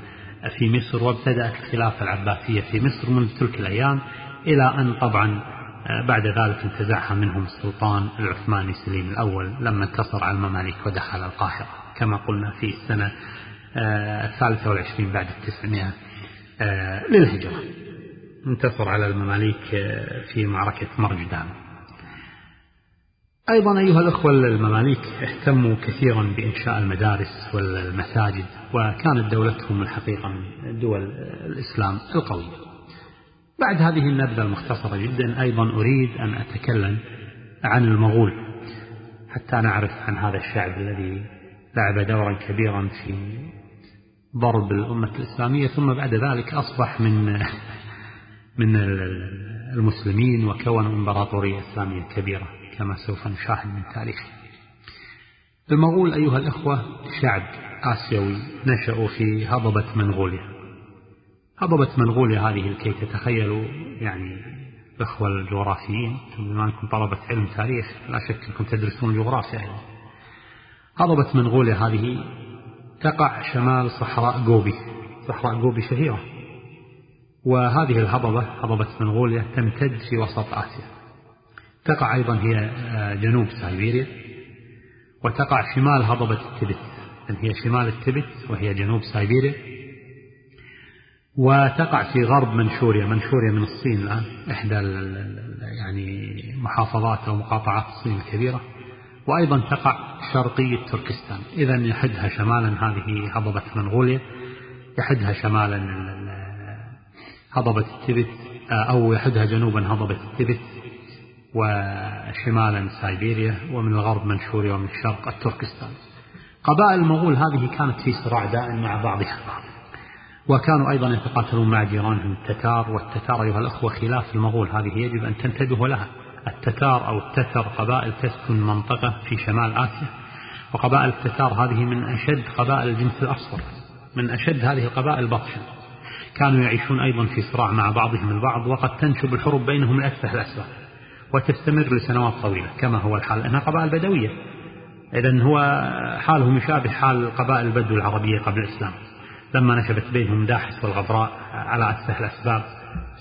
في مصر وابتدأت الخلافة العباسية في مصر منذ تلك الأيام إلى أن طبعا بعد ذلك انتزعها منهم السلطان العثماني سليم الأول لما انتصر على المماليك ودخل القاهرة. كما قلنا في السنة آه، الثالثة والعشرين بعد التسعمائة آه، للهجرة. انتصر على المماليك في معركة مرج دام أيضا أيها الأخوة المماليك اهتموا كثيرا بإنشاء المدارس والمساجد وكانت دولتهم الحقيقة من دول الإسلام القوية. بعد هذه النبذة المختصرة جدا أيضا أريد أن أتكلم عن المغول حتى نعرف عن هذا الشعب الذي لعب دورا كبيرا في ضرب الأمة الإسلامية ثم بعد ذلك أصبح من *laughs* من المسلمين وكونوا إمبراطورية إسلامية كبيرة كما سوف نشاهد من تاريخه. المغول أيها الأخوة شعب آسيوي نشأوا في هضبة منغوليا. هضبة منغوليا هذه لكي تتخيلوا يعني الأخوة الجغرافيين بما أنكم طلبة علم تاريخ لا شك أنكم تدرسون الجغرافيا أيضا. هضبة منغوليا هذه تقع شمال صحراء جوبي. صحراء جوبي شهيرة. وهذه الهضبة هضبة منغوليا تمتد في وسط آسيا. تقع أيضا هي آه، جنوب سيبيريا وتقع شمال هضبة التبت. هي شمال التبت وهي جنوب سيبيريا وتقع في غرب منشوريا. منشوريا من الصين الآن إحدى يعني محافظات أو مقاطعات الصين الكبيرة. وأيضا تقع شرقية تركستان. إذا يحدها شمالا هذه هضبة منغوليا. يحدها شمالا هضبة التبت أو يحدها جنوبا هضبة التبت وشمالا سيبيريا ومن الغرب منشوريا ومن الشرق التركستان. قبائل المغول هذه كانت في صراع دائم مع بعضها. البعض وكانوا أيضا يتقاتلون مع جيرانهم. التتار والتتار أيها الأخوة خلاف المغول. هذه يجب أن تنتبهوا لها. التتار أو التتر قبائل تسكن منطقة في شمال آسيا. وقبائل التتار هذه من أشد قبائل الجنس الأصفر. من أشد هذه القبائل بطشا. كانوا يعيشون أيضا في صراع مع بعضهم البعض وقد تنشب الحروب بينهم لأتفه الأسباب وتستمر لسنوات طويلة كما هو الحال. لأنها قبائل بدوية. إذا هو حالهم يشابه حال قبائل البدو العربية قبل الإسلام. لما نشبت بينهم داحس والغبراء على أتفه الأسباب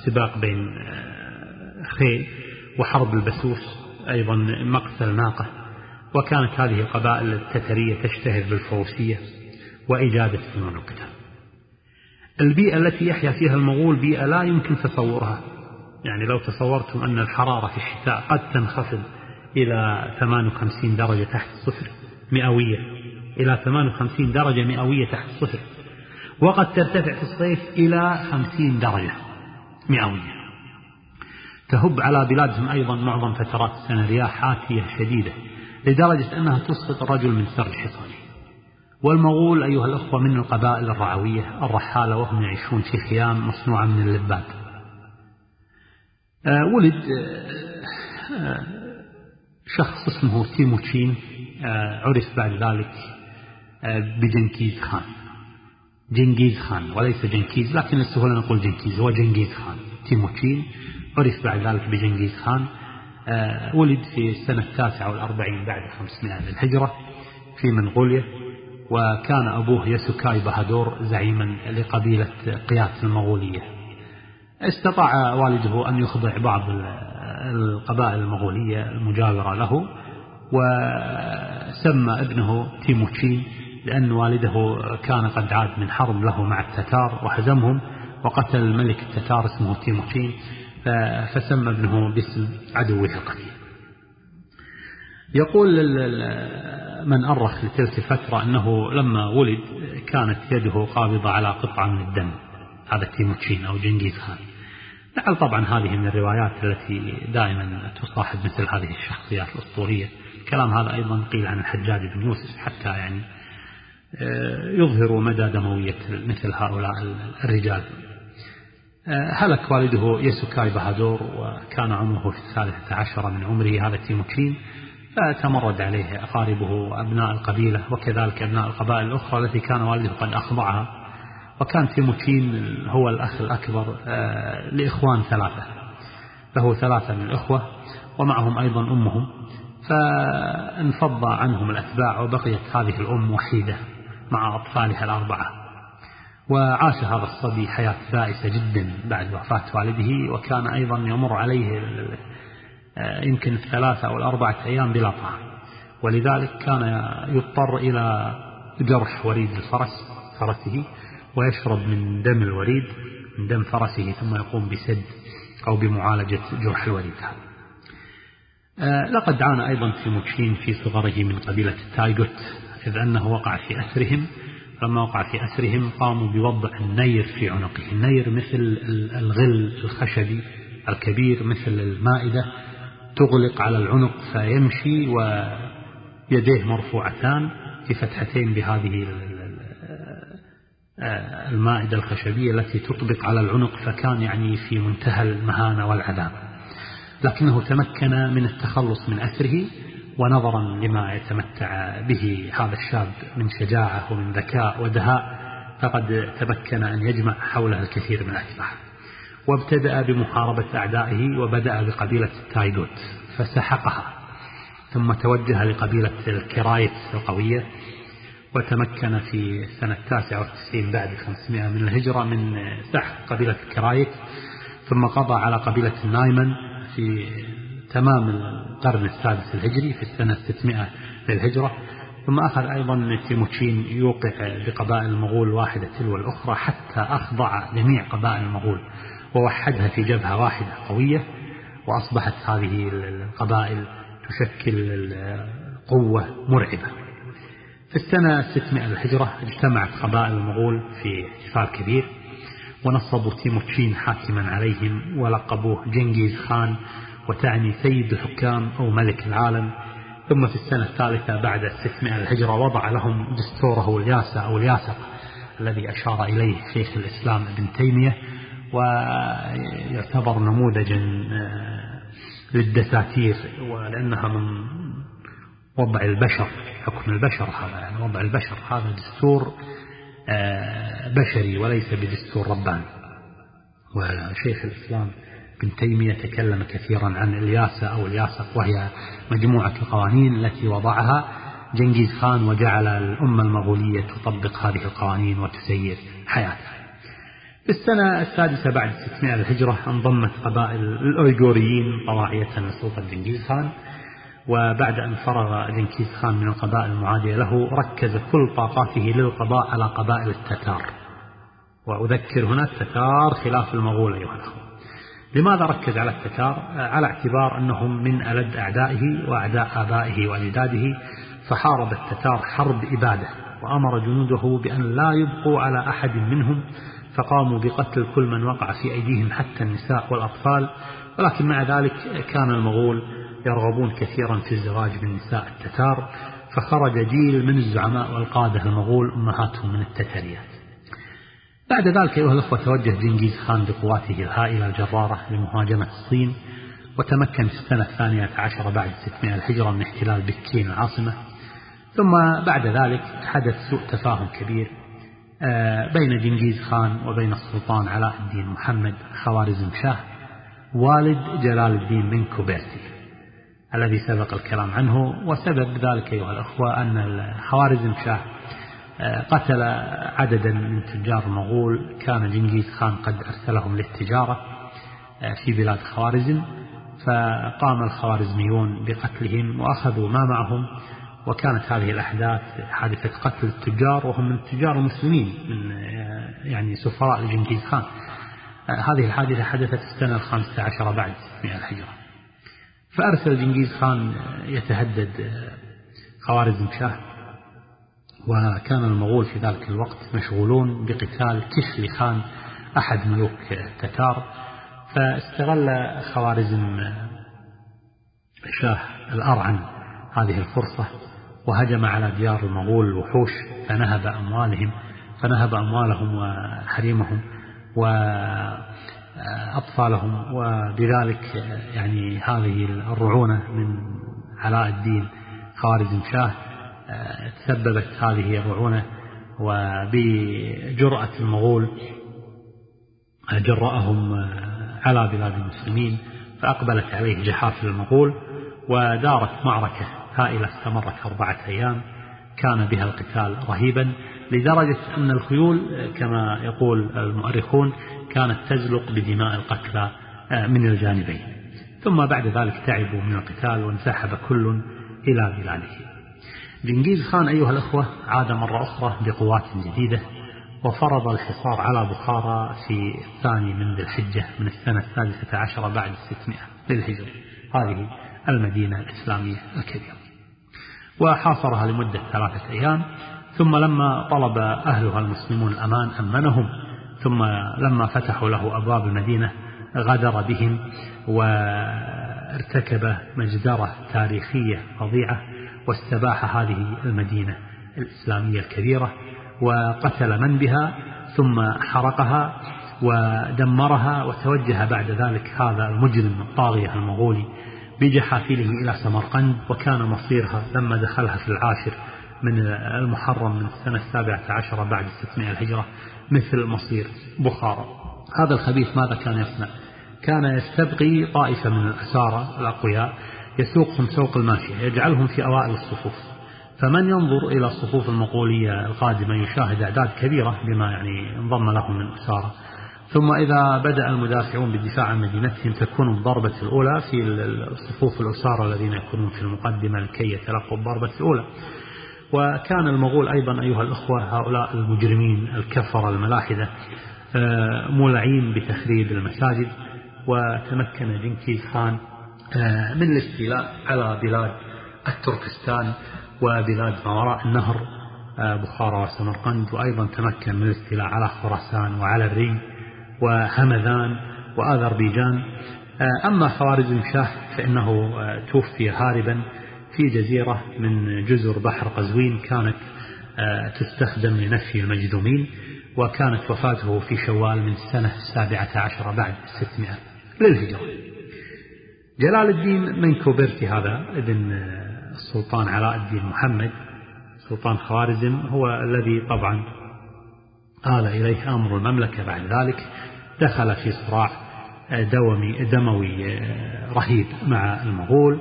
سباق بين آه، خيل وحرب البسوس أيضا مقتل ناقة. وكانت هذه القبائل التترية تشتهر بالفروسية وإجادة فنون القتال البيئة التي يحيا فيها المغول بيئة لا يمكن تصورها. يعني لو تصورتم أن الحرارة في الشتاء قد تنخفض إلى 58 درجة تحت الصفر مئوية إلى 58 درجة مئوية تحت الصفر وقد ترتفع في الصيف إلى 50 درجة مئوية تهب على بلادهم أيضا معظم فترات السنة رياح عاتية شديدة لدرجة أنها تسقط الرجل من سرج حصانه. والمغول أيها الأخوة من القبائل الرعوية الرحالة وهم يعيشون في خيام مصنوعة من اللباد آه، ولد آه، آه، شخص اسمه تيموتشين عرف بعد ذلك بجنكيز خان. جنكيز خان. وليس جنكيز لكن السهولة نقول جنكيز هو جنكيز خان. تيموتشين عرف بعد ذلك بجنكيز خان. ولد في السنة التاسعة والأربعين بعد خمسمائة للهجرة في منغوليا وكان أبوه يسوكاي بهادور زعيما لقبيلة قيات المغولية. استطاع والده أن يخضع بعض القبائل المغولية المجاورة له. وسمى ابنه تيموتشين لأن والده كان قد عاد من حرب له مع التتار وهزمهم وقتل ملك التتار اسمه تيموتشين فسمى ابنه باسم عدوه القديم يقول من أرخ لتلك الفترة أنه لما ولد كانت يده قابضة على قطعة من الدم هذا تيموتشين أو جنكيز خان. لعل طبعا هذه من الروايات التي دائما تصاحب مثل هذه الشخصيات الأسطورية. الكلام هذا أيضا قيل عن الحجاج بن يوسف حتى يعني يظهر مدى دموية مثل هؤلاء الرجال. آه، هلك والده يسوكاي بهادور وكان عمره في الثالثة عشر من عمره هذا تيموتشين فتمرد عليه أقاربه وأبناء القبيلة وكذلك أبناء القبائل الأخرى التي كان والده قد أخضعها. وكان تيموتشين هو الأخ الأكبر آه، لإخوان ثلاثة له ثلاثة من الإخوة ومعهم أيضا أمهم. فانفض عنهم الأتباع وبقيت هذه الأم وحيدة. مع أطفالها الأربعة. وعاش هذا الصبي حياة بائسة جدا بعد وفاة والده وكان أيضا يمر عليه آه، يمكن الثلاثة أو الأربعة أيام بلا طعام. ولذلك كان يضطر إلى جرح وريد الفرس فرسه ويشرب من دم الوريد من دم فرسه ثم يقوم بسد أو بمعالجة جرح الوريد هذا. آه، لقد عانى أيضا تيموتشين في صغره من قبيلة التايجوت إذ أنه وقع في أسرهم لما وقع في أسرهم قاموا بوضع النير في عنقه. النير مثل الغل الخشبي الكبير مثل المائدة تغلق على العنق فيمشي ويديه مرفوعتان في فتحتين بهذه المائدة الخشبية التي تطبق على العنق فكان يعني في منتهى المهانة والعذاب. لكنه تمكن من التخلص من أسره ونظرا لما يتمتع به هذا الشاب من شجاعة ومن ذكاء ودهاء فقد تمكن أن يجمع حوله الكثير من الأتباع وابتدأ بمحاربة أعدائه وبدأ بقبيلة التايجوت فسحقها. ثم توجه لقبيلة الكرايت القوية وتمكن في التاسعة والتسعين بعد 500 من الهجرة من سحق قبيلة الكرايت ثم قضى على قبيلة النايمن في تمام القرن السادس الهجري في السنة 600 للهجرة ثم أخذ أيضا تيموتشين يوقع بقبائل المغول واحدة تلو الأخرى حتى أخضع جميع قبائل المغول ووحدها في جبهة واحدة قوية وأصبحت هذه القبائل تشكل قوة مرعبة. في السنة 600 للهجرة اجتمعت قبائل المغول في احتفال كبير ونصبوا تيموتشين حاكما عليهم ولقبوه جنكيز خان وتعني سيد الحكام أو ملك العالم. ثم في السنة الثالثة بعد 600 للهجرة وضع لهم دستوره الياسا أو الياسق الذي أشار إليه شيخ الإسلام ابن تيمية ويعتبر نموذجا آه، للدساتير ولأنها من وضع البشر حكم البشر هذا يعني وضع البشر هذا دستور آه، بشري وليس بدستور رباني. وشيخ الإسلام ابن تيمية تكلم كثيرا عن الياسة أو الياسق وهي مجموعة القوانين التي وضعها جنكيز خان وجعل الأمة المغولية تطبق هذه القوانين وتسير حياتها. في السنة السادسة بعد 600 الهجرة انضمت قبائل الأويغوريين طواعية لسلطة جنكيز خان وبعد أن فرغ جنكيز خان من القبائل المعادية له ركز كل طاقاته للقضاء على قبائل التتار. وأذكر هنا التتار خلاف المغول أيها الأخوة. لماذا ركز على التتار؟ على اعتبار أنهم من ألد أعدائه وأعداء آبائه وأجداده فحارب التتار حرب إبادة وأمر جنوده بأن لا يبقوا على أحد منهم فقاموا بقتل كل من وقع في أيديهم حتى النساء والأطفال ولكن مع ذلك كان المغول يرغبون كثيرا في الزواج من نساء التتار فخرج جيل من الزعماء والقادة المغول أمهاتهم من التتريات بعد ذلك أيها الأخوة توجه جنكيز خان بقواته الهائلة الجرارة لمهاجمة الصين وتمكن في السنة الثانية عشر بعد 600 الهجرة من احتلال بكين العاصمة. ثم بعد ذلك حدث سوء تفاهم كبير آه، بين جنكيز خان وبين السلطان علاء الدين محمد خوارزم شاه والد جلال الدين منكوبيرتي الذي سبق الكلام عنه. وسبب ذلك أيها الأخوة أن خوارزم شاه قتل عددا من تجار المغول كان جنكيز خان قد أرسلهم للتجارة آه، في بلاد خوارزم. فقام الخوارزميون بقتلهم وأخذوا ما معهم وكانت هذه الأحداث حادثة قتل التجار وهم من التجار المسلمين من يعني سفراء لجنكيز خان. هذه الحادثة حدثت السنة الخامسة عشر بعد 600 الهجرة. فأرسل جنكيز خان يتهدد خوارزم شاه. وكان المغول في ذلك الوقت مشغولون بقتال كشلي خان أحد ملوك التتار فاستغل خوارزم شاه الأرعن هذه الفرصة وهجم على ديار المغول الوحوش فنهب أموالهم فنهب أموالهم وحريمهم وأطفالهم وبذلك يعني هذه الرعونة من علاء الدين خوارزم شاه. تسببت هذه الرعونة وبجرأة المغول جرأهم على بلاد المسلمين فأقبلت عليه جحافل المغول ودارت معركة هائلة استمرت أربعة أيام كان بها القتال رهيبا لدرجة أن الخيول كما يقول المؤرخون كانت تزلق بدماء القتلى من الجانبين ثم بعد ذلك تعبوا من القتال وانسحب كل إلى بلاده. جنكيز خان أيها الأخوة عاد مرة أخرى بقوات جديدة وفرض الحصار على بخارى في الثاني من ذي الحجة من السنة الثالثة عشر بعد الستمائة للهجرة هذه المدينة الإسلامية الكبيرة. وحاصرها لمدة ثلاثة أيام ثم لما طلب أهلها المسلمون الأمان أمنهم ثم لما فتحوا له أبواب المدينة غدر بهم وارتكب مجزرة تاريخية فظيعة واستباح هذه المدينة الإسلامية الكبيرة وقتل من بها ثم حرقها ودمرها وتوجه بعد ذلك هذا المجرم الطاغية المغولي بجحافله إلى سمرقند وكان مصيرها لما دخلها في العاشر من المحرم من السنة السابعة عشرة بعد 600 الهجرة مثل مصير بخارى. هذا الخبيث ماذا كان يصنع؟ كان يستبقي طائفة من الأسارة الأقوياء يسوقهم سوق الماشية يجعلهم في أوائل الصفوف. فمن ينظر إلى الصفوف المقولية القادمة يشاهد أعداد كبيرة بما يعني انضم لهم من أسارة. ثم إذا بدأ المدافعون بالدفاع عن مدينتهم تكون الضربة الأولى في صفوف الأسارة الذين يكونون في المقدمة لكي يتلقوا الضربة الأولى. وكان المغول أيضا أيها الأخوة هؤلاء المجرمين الكفر الملاحدة آه، مولعين بتخريب المساجد. وتمكن جنكيز خان من الاستيلاء على بلاد التركستان وبلاد ما وراء النهر آه، بخارى وسمرقند وأيضا تمكن من الاستيلاء على خراسان وعلى الرين وهمذان وأذربيجان. أما خوارزم شاه فإنه توفي هاربا في جزيرة من جزر بحر قزوين كانت آه، تستخدم لنفي المجذومين وكانت وفاته في شوال من السنة السابعة عشر بعد الستمائة للهجرة. جلال الدين من كوبرتي هذا ابن السلطان علاء الدين محمد سلطان خوارزم هو الذي طبعا آل إليه أمر المملكة بعد ذلك دخل في صراع دومي دموي رهيب مع المغول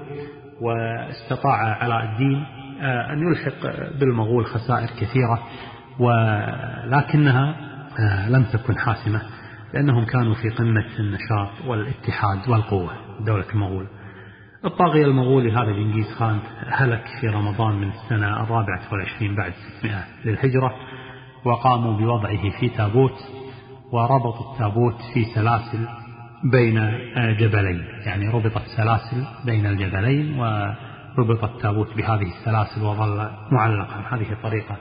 واستطاع علاء الدين أن يلحق بالمغول خسائر كثيرة ولكنها لم تكن حاسمة لأنهم كانوا في قمة النشاط والاتحاد والقوة. دولة المغول. الطاغية المغولي هذا جنكيز خان هلك في رمضان من السنة الرابعة والعشرين بعد 600 للهجرة وقاموا بوضعه في تابوت وربطوا التابوت في سلاسل بين جبلين. يعني ربطت سلاسل بين الجبلين وربط التابوت بهذه السلاسل وظل معلقا. هذه طريقة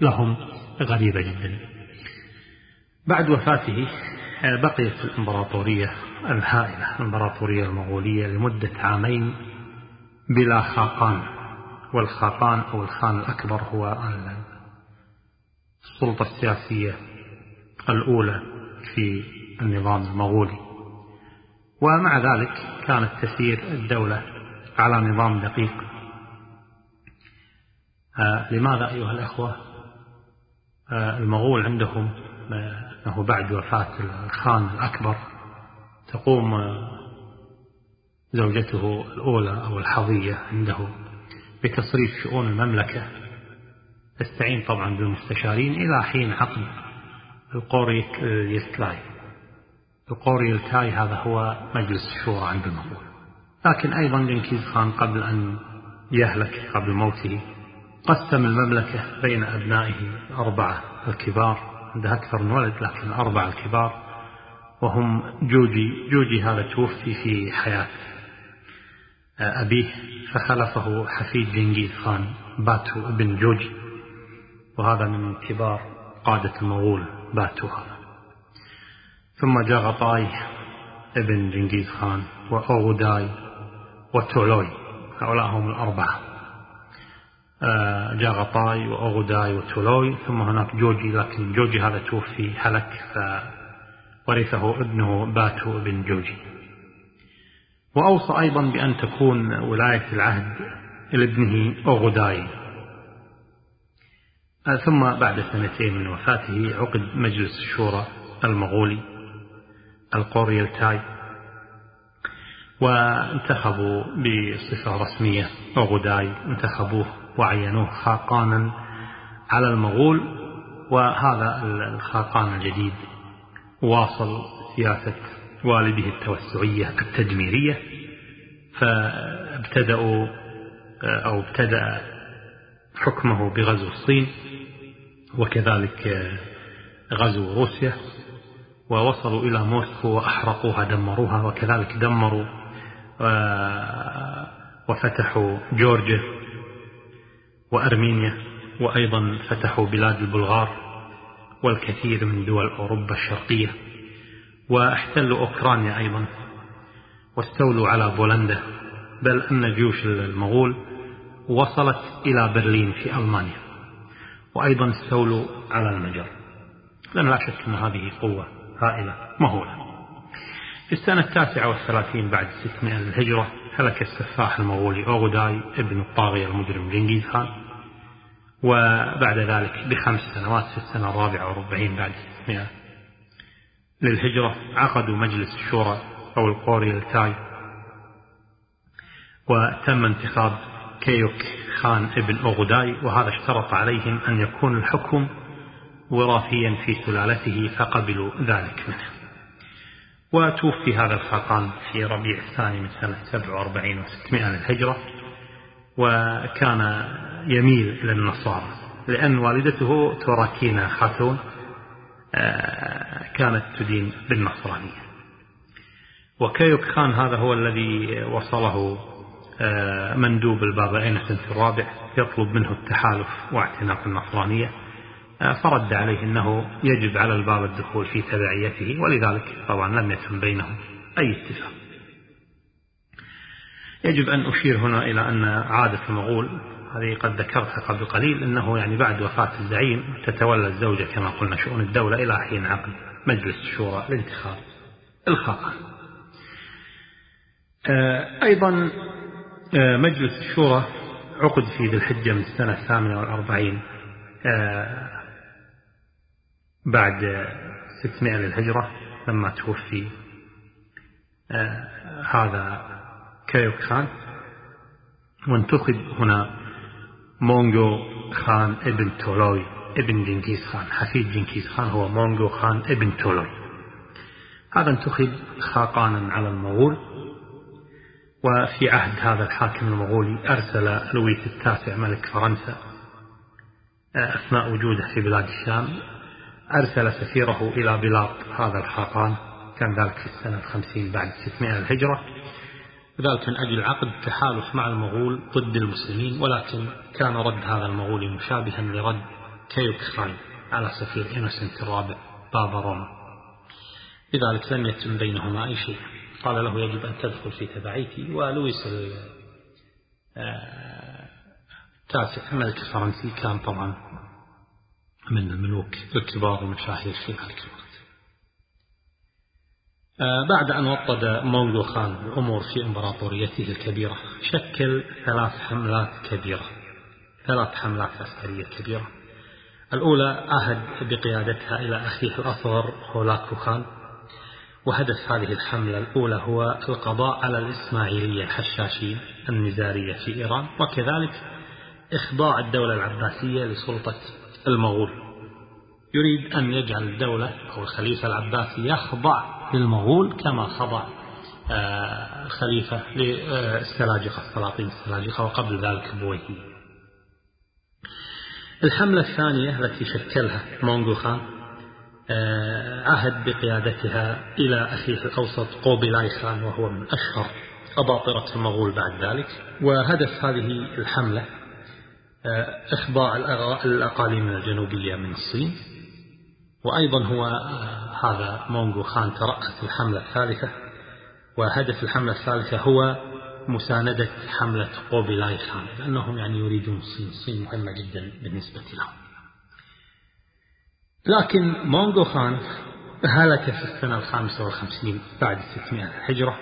لهم غريبة جدا. بعد وفاته بقيت الإمبراطورية الهائلة الإمبراطورية المغولية لمدة عامين بلا خاقان والخاقان أو الخان الأكبر هو السلطة السياسية الأولى في النظام المغولي. ومع ذلك كانت تسير الدولة على نظام دقيق. آه لماذا أيها الأخوة؟ آه المغول عندهم آه، أنه بعد وفاة الخان الأكبر تقوم زوجته الأولى أو الحظية عنده بتصريف شؤون المملكة. تستعين طبعا بالمستشارين إلى حين عقد القوري يستلاي القوري التاي هذا هو مجلس الشورى عند المغول لكن أيضا جنكيز خان قبل أن يهلك قبل موته قسم المملكة بين أبنائه الأربعة الكبار عنده أكثر من ولد لكن الأربعة الكبار وهم جوجي جوجي هذا توفي في حياة أبيه فخلفه حفيد جنكيز خان باتو ابن جوجي وهذا من كبار قادة المغول باتو هذا. ثم جغطاي ابن جنكيز خان وأوغداي وتولوي هؤلاء هم الأربعة. آه، جغطاي وأوغداي وتولوي ثم هناك جوجي لكن جوجي هذا توفي هلك فورثه ابنه باتو ابن جوجي وأوصى أيضا بأن تكون ولاية العهد لابنه أوغداي آه، ثم بعد سنتين من وفاته عقد مجلس الشورى المغولي القوريلتاي وانتخبوا بصفة رسمية أوغداي انتخبوه وعينوه خاقانا على المغول وهذا الخاقان الجديد واصل سياسة والده التوسعية التدميرية فابتدأوا أو ابتدأ حكمه بغزو الصين وكذلك غزو روسيا ووصلوا إلى موسكو وأحرقوها دمروها وكذلك دمروا وفتحوا جورجيا وأرمينيا وأيضا فتحوا بلاد البلغار. والكثير من دول أوروبا الشرقية واحتلوا أوكرانيا أيضا واستولوا على بولندا بل أن جيوش المغول وصلت إلى برلين في ألمانيا وأيضا استولوا على المجر. لأن لا شك أن هذه قوة هائلة مهولة. في السنة التاسعة والثلاثين بعد ستمائة للهجرة هلك السفاح المغولي أوغداي ابن الطاغية المجرم جنكيز خان وبعد ذلك بخمس سنوات في السنة الرابعة والأربعين بعد ستمائة للهجرة عقدوا مجلس الشورى أو القوريلتاي وتم انتخاب كيوك خان ابن أوغداي وهذا اشترط عليهم أن يكون الحكم وراثيا في سلالته فقبلوا ذلك منه. وتوفي هذا الخاقان في ربيع الثاني من سنة 47 و600 للهجرة وكان يميل إلى النصارى لأن والدته توراكينا خاتون آه، كانت تدين بالنصرانية. وكيوك خان هذا هو الذي وصله آه، مندوب البابا إنسنت الرابع يطلب منه التحالف واعتناق النصرانية. فرد عليه أنه يجب على الباب الدخول في تبعيته ولذلك طبعا لم يتم بينهم أي اتفاق. يجب أن أشير هنا إلى أن عادة المغول هذه قد ذكرتها قبل قليل أنه يعني بعد وفاة الزعيم تتولى الزوجة كما قلنا شؤون الدولة إلى حين عقد مجلس الشورى لانتخاب الخاقة آه، أيضا آه، مجلس الشورى عقد في ذي الحجة من السنة الثامنة والأربعين آه، بعد 600 للهجرة لما توفي هذا كيوك خان وانتخب هنا مونغو خان ابن تولوي ابن جنكيز خان حفيد جنكيز خان هو مونغو خان ابن تولوي هذا انتخب خاقانا على المغول وفي عهد هذا الحاكم المغولي أرسل لويس التاسع ملك فرنسا أثناء وجوده في بلاد الشام أرسل سفيره إلى بلاط هذا الحاقان كان ذلك في السنة الخمسين بعد 600 الهجرة. وذلك من أجل عقد تحالف مع المغول ضد المسلمين ولكن كان رد هذا المغولي مشابها لرد كيوك خان على سفير إنوسنت الرابع بابا روما لذلك لم يتم بينهما أي شيء. قال له يجب أن تدخل في تبعيتي. ولويس آه، التاسع الملك الفرنسي كان طبعا من الملوك الكبار المشاهير في ذلك الوقت آه، بعد أن وطد مونغو خان الأمور في إمبراطوريته الكبيرة شكل ثلاث حملات كبيرة ثلاث حملات عسكرية كبيرة. الأولى عهد بقيادتها إلى أخيه الأصغر هولاكو خان وهدف هذه الحملة الأولى هو القضاء على الإسماعيلية الحشاشين النزارية في إيران وكذلك إخضاع الدولة العباسية لسلطة المغول. يريد أن يجعل الدولة أو الخليفة العباسي يخضع للمغول كما خضع آه، الخليفة للسلاجقة السلاطين السلاجقة وقبل ذلك بويهي. الحملة الثانية التي شكلها مونغو خان آه، عهد بقيادتها إلى أخيه الأوسط قوبيلاي خان وهو من أشهر أباطرة المغول بعد ذلك. وهدف هذه الحملة آه، إخضاع الأقاليم الجنوبية من الصين. وأيضا هو آه، هذا مونغو خان ترأس الحملة الثالثة وهدف الحملة الثالثة هو مساندة حملة قوبيلاي خان لأنهم يعني يريدون الصين الصين مهمة جدا بالنسبة لهم. لكن مونغو خان هلك في السنة الخامسة والخمسين بعد 600 هجرة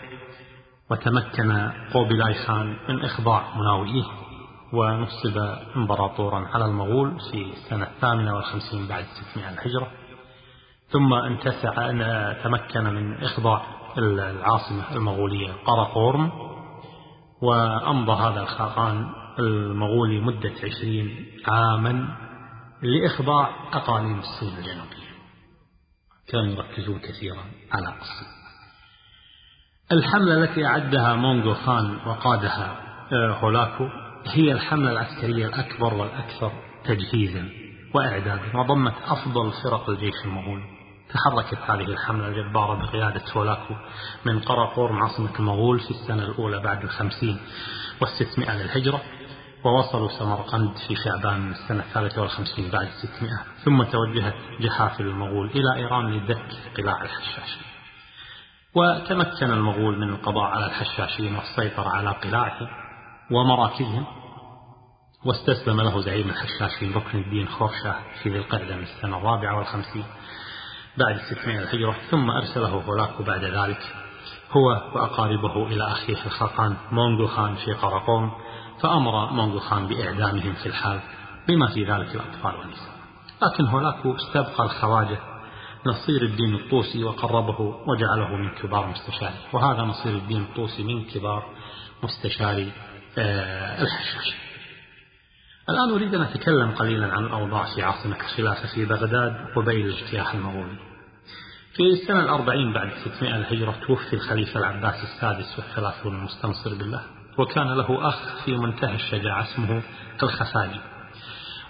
وتمكن قوبيلاي خان من إخضاع مناوئيه ونصب إمبراطورا على المغول في السنة الثامنة والخمسين بعد 600 الهجرة. ثم انتسع أن تمكن من إخضاع العاصمة المغولية قرقورم وأمضى هذا الخاقان المغولي مدة عشرين عاما لإخضاع أقاليم الصين الجنوبية. كانوا يركزون كثيرا على الصين. الحملة التي أعدها مونغو خان وقادها آه، هولاكو هي الحملة العسكرية الأكبر والأكثر تجهيزا وإعدادا وضمت أفضل فرق الجيش المغولي. تحركت هذه الحملة الجبارة بقيادة هولاكو من قراقور عاصمة المغول في السنة الأولى بعد الخمسين والستمائة للهجرة ووصلوا سمرقند في شعبان من السنة الثالثة والخمسين بعد الستمائة ثم توجهت جحافل المغول إلى إيران لدك قلاع الحشاشين وتمكن المغول من القضاء على الحشاشين والسيطرة على قلاعهم ومراكزهم واستسلم له زعيم الحشاشين ركن الدين خورشاه في ذي القعدة من السنة الرابعة والخمسين. بعد الستمائة الهجرة ثم أرسله هولاكو بعد ذلك هو وأقاربه إلى أخيه الخاقان مونغو خان في قراقوم فأمر مونغو خان بإعدامهم في الحال بما في ذلك الأطفال والنساء. لكن هولاكو استبقى الخواجة نصير الدين الطوسي وقربه وجعله من كبار مستشاري. وهذا نصير الدين الطوسي من كبار مستشاري آه، الحشاشي الآن أريد أن أتكلم قليلا عن الأوضاع في عاصمة الخلافة في بغداد قبيل الاجتياح المغولي. في السنة الأربعين بعد 600 الهجرة توفي الخليفة العباس السادس والثلاثون المستنصر بالله وكان له أخ في منتهى الشجاعة اسمه الخفاجي.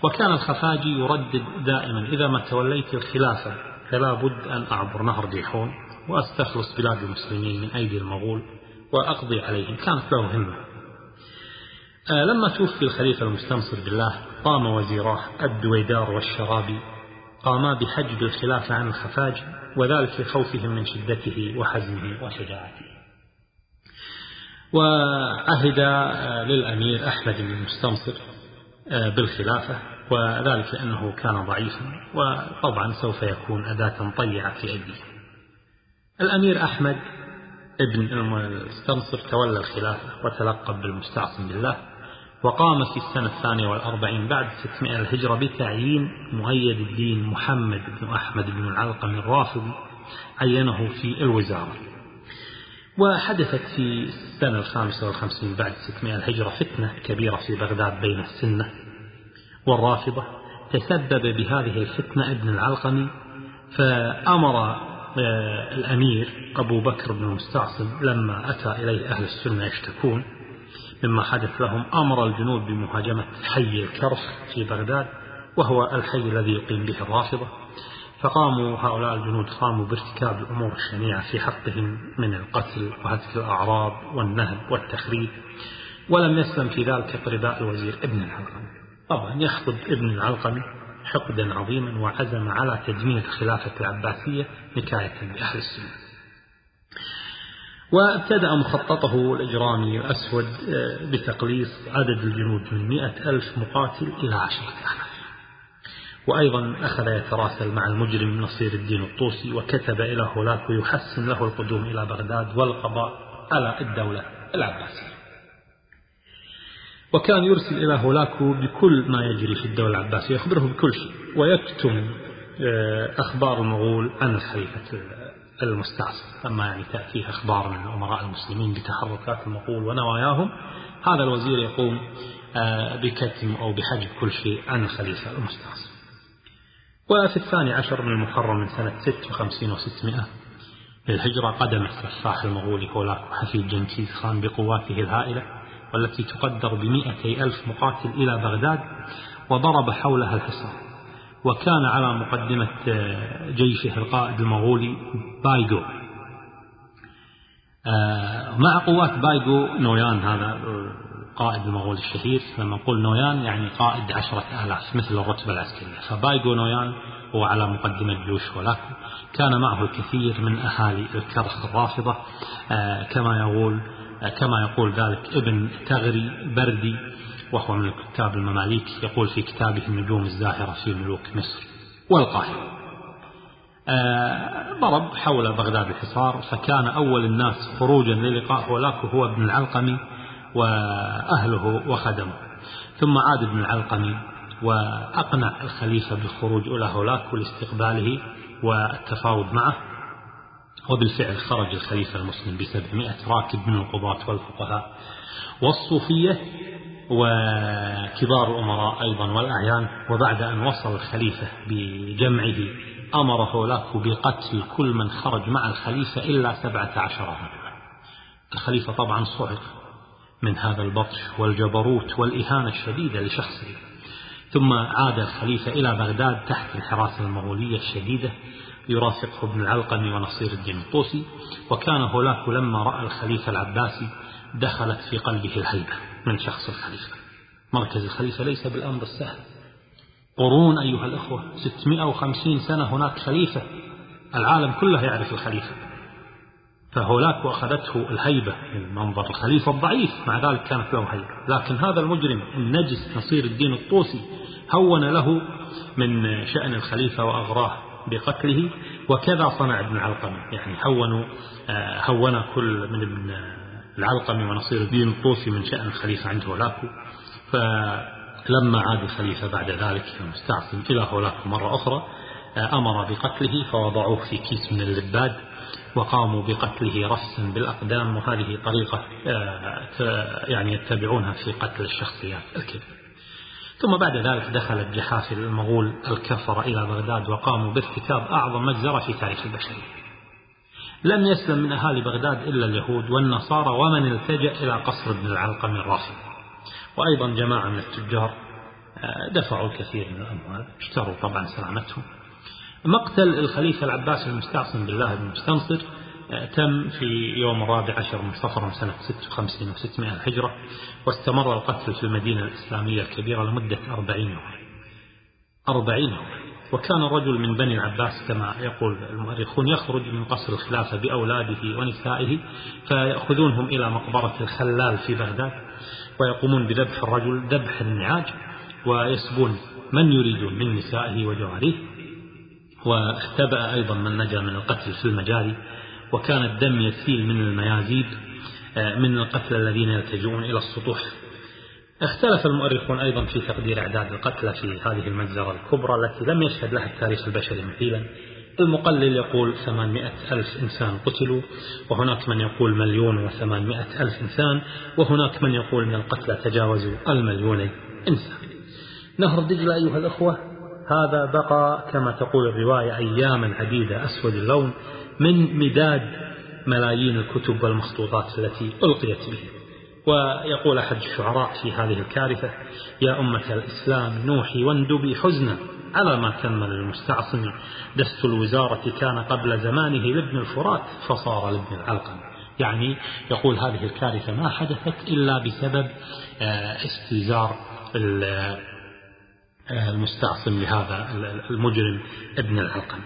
وكان الخفاجي يردد دائما إذا ما توليت الخلافة فلا بد أن أعبر نهر جيحون وأستخلص بلاد المسلمين من أيدي المغول وأقضي عليهم. كانت له همة. لما توفي الخليفة المستنصر بالله قام وزيراه الدويدار والشرابي قاما بحجب الخلافة عن الخفاجي وذلك لخوفهم من شدته وحزمه وشجاعته. وعهد آه، للأمير أحمد بن المستنصر آه، بالخلافة وذلك لأنه كان ضعيفا وطبعا سوف يكون أداة طيعة في أيديه الأمير أحمد ابن المستنصر تولى الخلافة وتلقب بالمستعصم بالله وقام في السنة الثانية والأربعين بعد 600 الهجرة بتعيين مؤيد الدين محمد بن أحمد بن العلقم الرافضي عينه في الوزارة. وحدثت في السنة الخامسة والخمسين بعد 600 الهجرة فتنة كبيرة في بغداد بين السنة. والرافضة تسبب بهذه الفتنة ابن العلقمي فأمر آه، الأمير أبو بكر بن المستعصم لما أتى إليه أهل السنة يشتكون مما حدث لهم أمر الجنود بمهاجمة حي الكرخ في بغداد وهو الحي الذي يقيم به الرافضة. فقاموا هؤلاء الجنود قاموا بارتكاب الأمور الشنيعة في حقهم من القتل وهتك الأعراض والنهب والتخريب. ولم يسلم في ذلك قرباء الوزير ابن العلقمي. طبعا يحقد ابن العلقمي حقدا عظيما وعزم على تدمير الخلافة العباسية نكاية بأهل السنة. وابتدأ مخططه الإجرامي الأسود آه، بتقليص عدد الجنود من مئة ألف مقاتل إلى عشرة آلاف. وأيضا أخذ يتراسل مع المجرم نصير الدين الطوسي وكتب إلى هولاكو يحسن له القدوم إلى بغداد والقضاء على الدولة العباسية. وكان يرسل إلى هولاكو بكل ما يجري في الدولة العباسية يخبره بكل شيء ويكتم آه، أخبار المغول عن الخليفة المستعصم أما يعني تأتيه أخبار من أمراء المسلمين بتحركات المغول ونواياهم هذا الوزير يقوم آه، بكتم أو بحجب كل شيء عن الخليفة المستعصم وفي الثاني عشر من المحرم من سنة 56 و600 للهجرة قدم السفاح المغولي هولاكو حفيد جنكيز خان بقواته الهائلة والتي تقدر بمئتي ألف مقاتل إلى بغداد وضرب حولها الحصار. وكان على مقدمة آه، جيشه القائد المغولي بايغو. آه، مع قوات بايغو نويان هذا القائد المغولي الشهير لما نقول نويان يعني قائد عشرة آلاف مثل الرتبة العسكرية. فبايغو نويان هو على مقدمة جيوش ولكن كان معه الكثير من أهالي الكرخ الرافضة آه، كما يقول كما يقول ذلك ابن تغري بردي. وهو من الكتاب المماليك يقول في كتابه النجوم الزاهرة في ملوك مصر والقاهرة. آه، ضرب حول بغداد الحصار فكان أول الناس خروجا للقاء هولاكو هو ابن العلقمي وأهله وخدمه. ثم عاد ابن العلقمي وأقنع الخليفة بالخروج إلى هولاكو لاستقباله والتفاوض معه. وبالفعل خرج الخليفة المسلم بسبعمائة راكب من القضاة والفقهاء. والصوفية وكبار الأمراء أيضا والأعيان وبعد أن وصل الخليفة بجمعه أمر هولاكو بقتل كل من خرج مع الخليفة إلا سبعة عشر الخليفة طبعا صعق من هذا البطش والجبروت والإهانة الشديدة لشخصه. ثم عاد الخليفة إلى بغداد تحت الحراسة المغولية الشديدة يرافقه ابن العلقمي ونصير الدين الطوسي. وكان هولاكو لما رأى الخليفة العباسي دخلت في قلبه الهيبة. من شخص الخليفة؟ مركز الخليفة ليس بالأمر السهل. قرون أيها الأخوة 650 سنة هناك خليفة. العالم كله يعرف الخليفة. فهولاك أخذته الهيبة من منظر الخليفة الضعيف. مع ذلك كانت له هيبة. لكن هذا المجرم النجس نصير الدين الطوسي هون له من شأن الخليفة وأغراه بقتله. وكذا صنع ابن العلقمي يعني هونوا آه، هون كل من ابن العلقمي ونصير الدين الطوسي من شأن الخليفة عند هولاكو فلما عاد الخليفة بعد ذلك المستعصم إلى هولاكو مرة أخرى آه، أمر بقتله فوضعوه في كيس من اللباد وقاموا بقتله رفسا بالأقدام وهذه طريقة آه، يعني يتبعونها في قتل الشخصيات الكبيرة ثم بعد ذلك دخلت جحافل المغول الكفر إلى بغداد وقاموا بارتكاب أعظم مجزرة في تاريخ البشرية. لم يسلم من أهالي بغداد إلا اليهود والنصارى ومن التجأ إلى قصر ابن العلقم الرافض وأيضا جماعة من التجار آه، دفعوا الكثير من الأموال اشتروا طبعا سلامتهم. مقتل الخليفة العباس المستعصم بالله بن مستنصر آه، تم في يوم الرابع عشر من صفر سنة 56 و600 الهجرة واستمر القتل في المدينة الإسلامية الكبيرة لمدة أربعين يوما. أربعين يوما. وكان الرجل من بني العباس كما يقول المؤرخون يخرج من قصر الخلافة بأولاده ونسائه فيأخذونهم إلى مقبرة الخلال في بغداد ويقومون بذبح الرجل ذبح النعاج ويسبون من يريدون من نسائه وجواريه. واختبأ أيضا من نجا من القتل في المجاري وكان الدم يسيل من الميازيب آه، من القتلى الذين يلتجئون إلى السطوح. اختلف المؤرخون أيضا في تقدير أعداد القتلى في هذه المجزرة الكبرى التي لم يشهد لها التاريخ البشري مثيلا. المقلل يقول ثمانمائة ألف إنسان قتلوا وهناك من يقول مليون وثمانمائة ألف إنسان وهناك من يقول من القتلى تجاوزوا المليوني إنسان. نهر دجلة أيها الأخوة. هذا بقى كما تقول الرواية أياما عديدة أسود اللون من مداد ملايين الكتب والمخطوطات التي ألقيت به ويقول أحد الشعراء في هذه الكارثة يا أمة الإسلام نوحي واندبي حزنا على ما تم للمستعصم؟ دست الوزارة كان قبل زمانه لابن الفرات فصار لابن العلقم يعني يقول هذه الكارثة ما حدثت إلا بسبب آه، استيزار آه، المستعصم لهذا المجرم ابن العلقم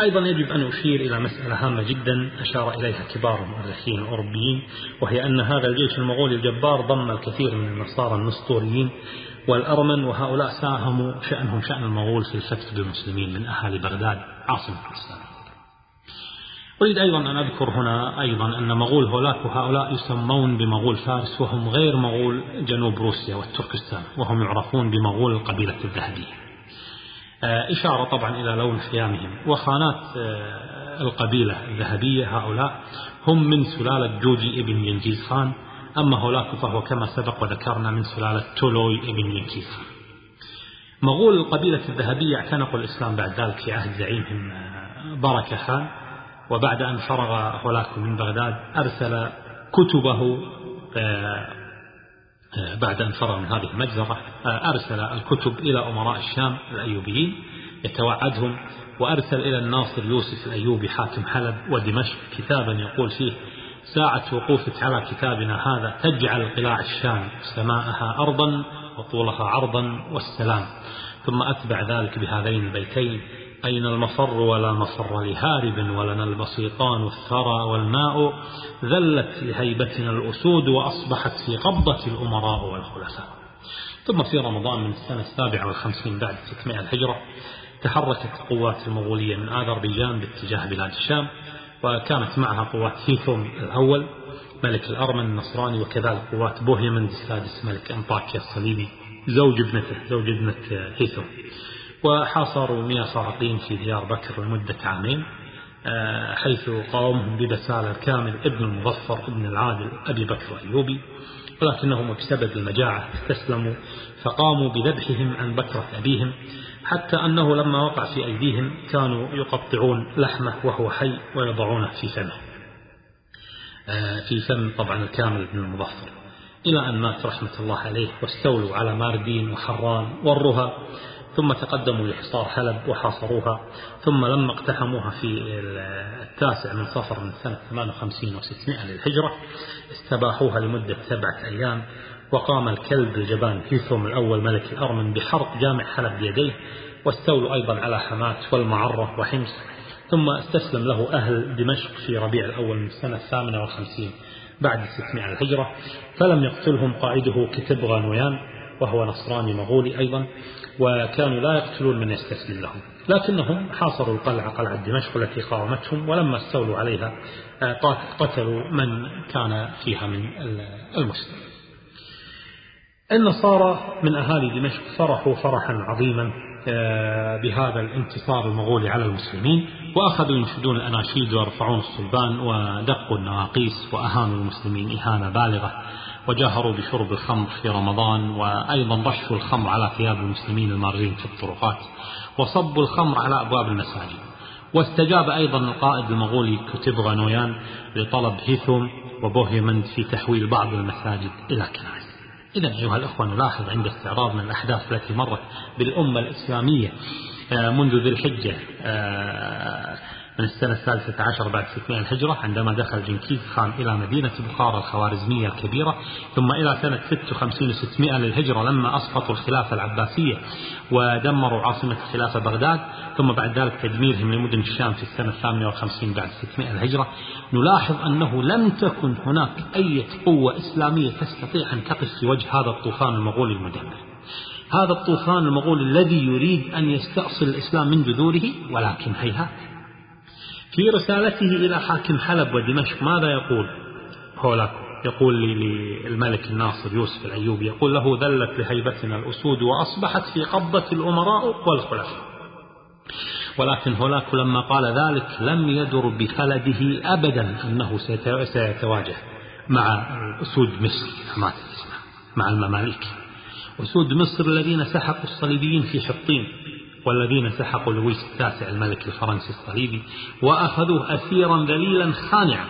أيضا يجب أن أشير إلى مسألة هامة جدا أشار إليها كبار المؤرخين الأوروبيين وهي أن هذا الجيش المغولي الجبار ضم الكثير من النصارى النسطوريين والأرمن وهؤلاء ساهموا شأنهم شأن المغول في الفتك بالمسلمين من أهالي بغداد. عاصمة الإسلام أريد أيضا أن أذكر هنا أيضا أن مغول هولاك وهؤلاء يسمون بمغول فارس وهم غير مغول جنوب روسيا والتركستان وهم يعرفون بمغول القبيلة الذهبية. إشارة طبعا إلى لون خيامهم. وخانات آه، القبيلة الذهبية هؤلاء هم من سلالة جوجي ابن ينجيز خان. أما هولاك فهو كما سبق وذكرنا من سلالة تولوي ابن ينجيز خان. مغول القبيلة الذهبية اعتنقوا الإسلام بعد ذلك في عهد زعيمهم آه، بركة خان. وبعد أن فرغ هولاك من بغداد أرسل كتبه آه، بعد أن فرغ من هذه المجزرة آه، أرسل الكتب إلى أمراء الشام الأيوبيين يتوعدهم وأرسل إلى الناصر يوسف الأيوبي حاكم حلب ودمشق كتابا يقول فيه ساعة وقوفك على كتابنا هذا تجعل قلاع الشام سماءها أرضا وطولها عرضا والسلام. ثم أتبع ذلك بهذين البيتين أين المفر ولا مفر لهارب ولنا البسيطان الثرى والماء ذلت لهيبتنا الأسود وأصبحت في قبضة الأمراء والخلفاء. ثم في رمضان من السنة السابعة والخمسين بعد 600 الهجرة تحركت قوات المغولية من آذربيجان باتجاه بلاد الشام وكانت معها قوات هيثوم الأول ملك الأرمن النصراني وكذلك قوات بوهيمند السادس ملك أنطاكيا الصليبي زوج ابنته زوج ابنة هيثوم وحاصروا مياه صاعقين في ديار بكر لمدة عامين آه، حيث قاومهم ببسالة كامل ابن المظفر ابن العادل أبي بكر الأيوبي ولكنهم بسبب المجاعة استسلموا فقاموا بذبحهم عن بكرة أبيهم حتى أنه لما وقع في أيديهم كانوا يقطعون لحمه وهو حي ويضعونه في فمه. آه، في فم طبعا الكامل بن المظفر. إلى أن مات رحمة الله عليه واستولوا على ماردين وحران والرها ثم تقدموا لحصار حلب وحاصروها ثم لما اقتحموها في التاسع من صفر من سنة 58 و600 للهجرة استباحوها لمدة سبعة أيام وقام الكلب الجبان هيثوم الأول ملك الأرمن بحرق جامع حلب بيديه واستولوا أيضا على حماة والمعرة وحمص ثم استسلم له أهل دمشق في ربيع الأول من الثامنة والخمسين بعد 600 الهجرة فلم يقتلهم قائده كتب غانويان وهو نصراني مغولي أيضا وكانوا لا يقتلون من يستسلم لهم. لكنهم حاصروا القلعة قلعة دمشق التي قاومتهم ولما استولوا عليها آه، قتلوا من كان فيها من المسلمين. النصارى من أهالي دمشق فرحوا فرحا عظيما آه، بهذا الانتصار المغولي على المسلمين وأخذوا ينشدون الأناشيد ويرفعون الصلبان ودقوا النواقيس وأهانوا المسلمين إهانة بالغة. وجاهروا بشرب الخمر في رمضان وأيضا رشوا الخمر على ثياب المسلمين المارين في الطرقات وصبوا الخمر على أبواب المساجد. واستجاب أيضا القائد المغولي كتب غانويان لطلب هيثوم وبوهيمند في تحويل بعض المساجد إلى كنائس. إذا أيها الأخوة نلاحظ عند استعراضنا الأحداث التي مرت بالأمة الإسلامية آه، منذ ذي الحجة آه، من السنة الثالثة عشر بعد 600 الهجرة عندما دخل جنكيز خان إلى مدينة بخارى الخوارزمية الكبيرة ثم إلى سنة 56 و600 للهجرة لما أسقطوا الخلافة العباسية ودمروا عاصمة الخلافة بغداد ثم بعد ذلك تدميرهم لمدن الشام في السنة الثامنة والخمسين بعد 600 الهجرة. نلاحظ أنه لم تكن هناك أي قوة إسلامية تستطيع أن تقف في وجه هذا الطوفان المغولي المدمر. هذا الطوفان المغولي الذي يريد أن يستأصل الإسلام من جذوره ولكن هيهات في رسالته إلى حاكم حلب ودمشق ماذا يقول؟ هولاكو يقول للملك الناصر يوسف الأيوبي يقول له ذلت لهيبتنا الأسود وأصبحت في قبضة الأمراء والخلفاء. ولكن هولاكو لما قال ذلك لم يدر بخلده أبدا أنه سيتواجه مع أسود مصر مع المماليك. أسود مصر الذين سحقوا الصليبيين في حطين. والذين سحقوا لويس التاسع الملك الفرنسي الصليبي وأخذوه أسيرا ذليلا خانعا.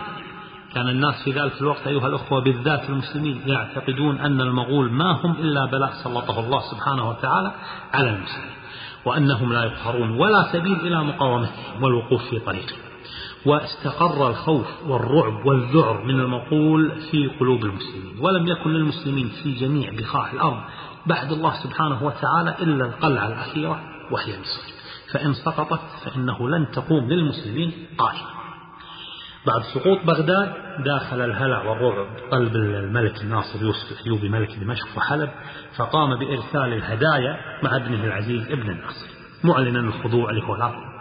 كان الناس في ذلك الوقت أيها الأخوة بالذات المسلمين يعتقدون أن المغول ما هم إلا بلاء سلطه الله سبحانه وتعالى على المسلمين وأنهم لا يقهرون ولا سبيل إلى مقاومتهم والوقوف في طريقهم. واستقر الخوف والرعب والذعر من المقول في قلوب المسلمين ولم يكن للمسلمين في جميع بقاع الأرض بعد الله سبحانه وتعالى إلا القلعة الأخيرة وهي مصر فإن سقطت فإنه لن تقوم للمسلمين قائمة بعد سقوط بغداد داخل الهلع والرعب قلب الملك الناصر يوسف الأيوبي ملك دمشق وحلب فقام بإرسال الهدايا مع ابنه العزيز ابن الناصر معلنا الخضوع لهولاكو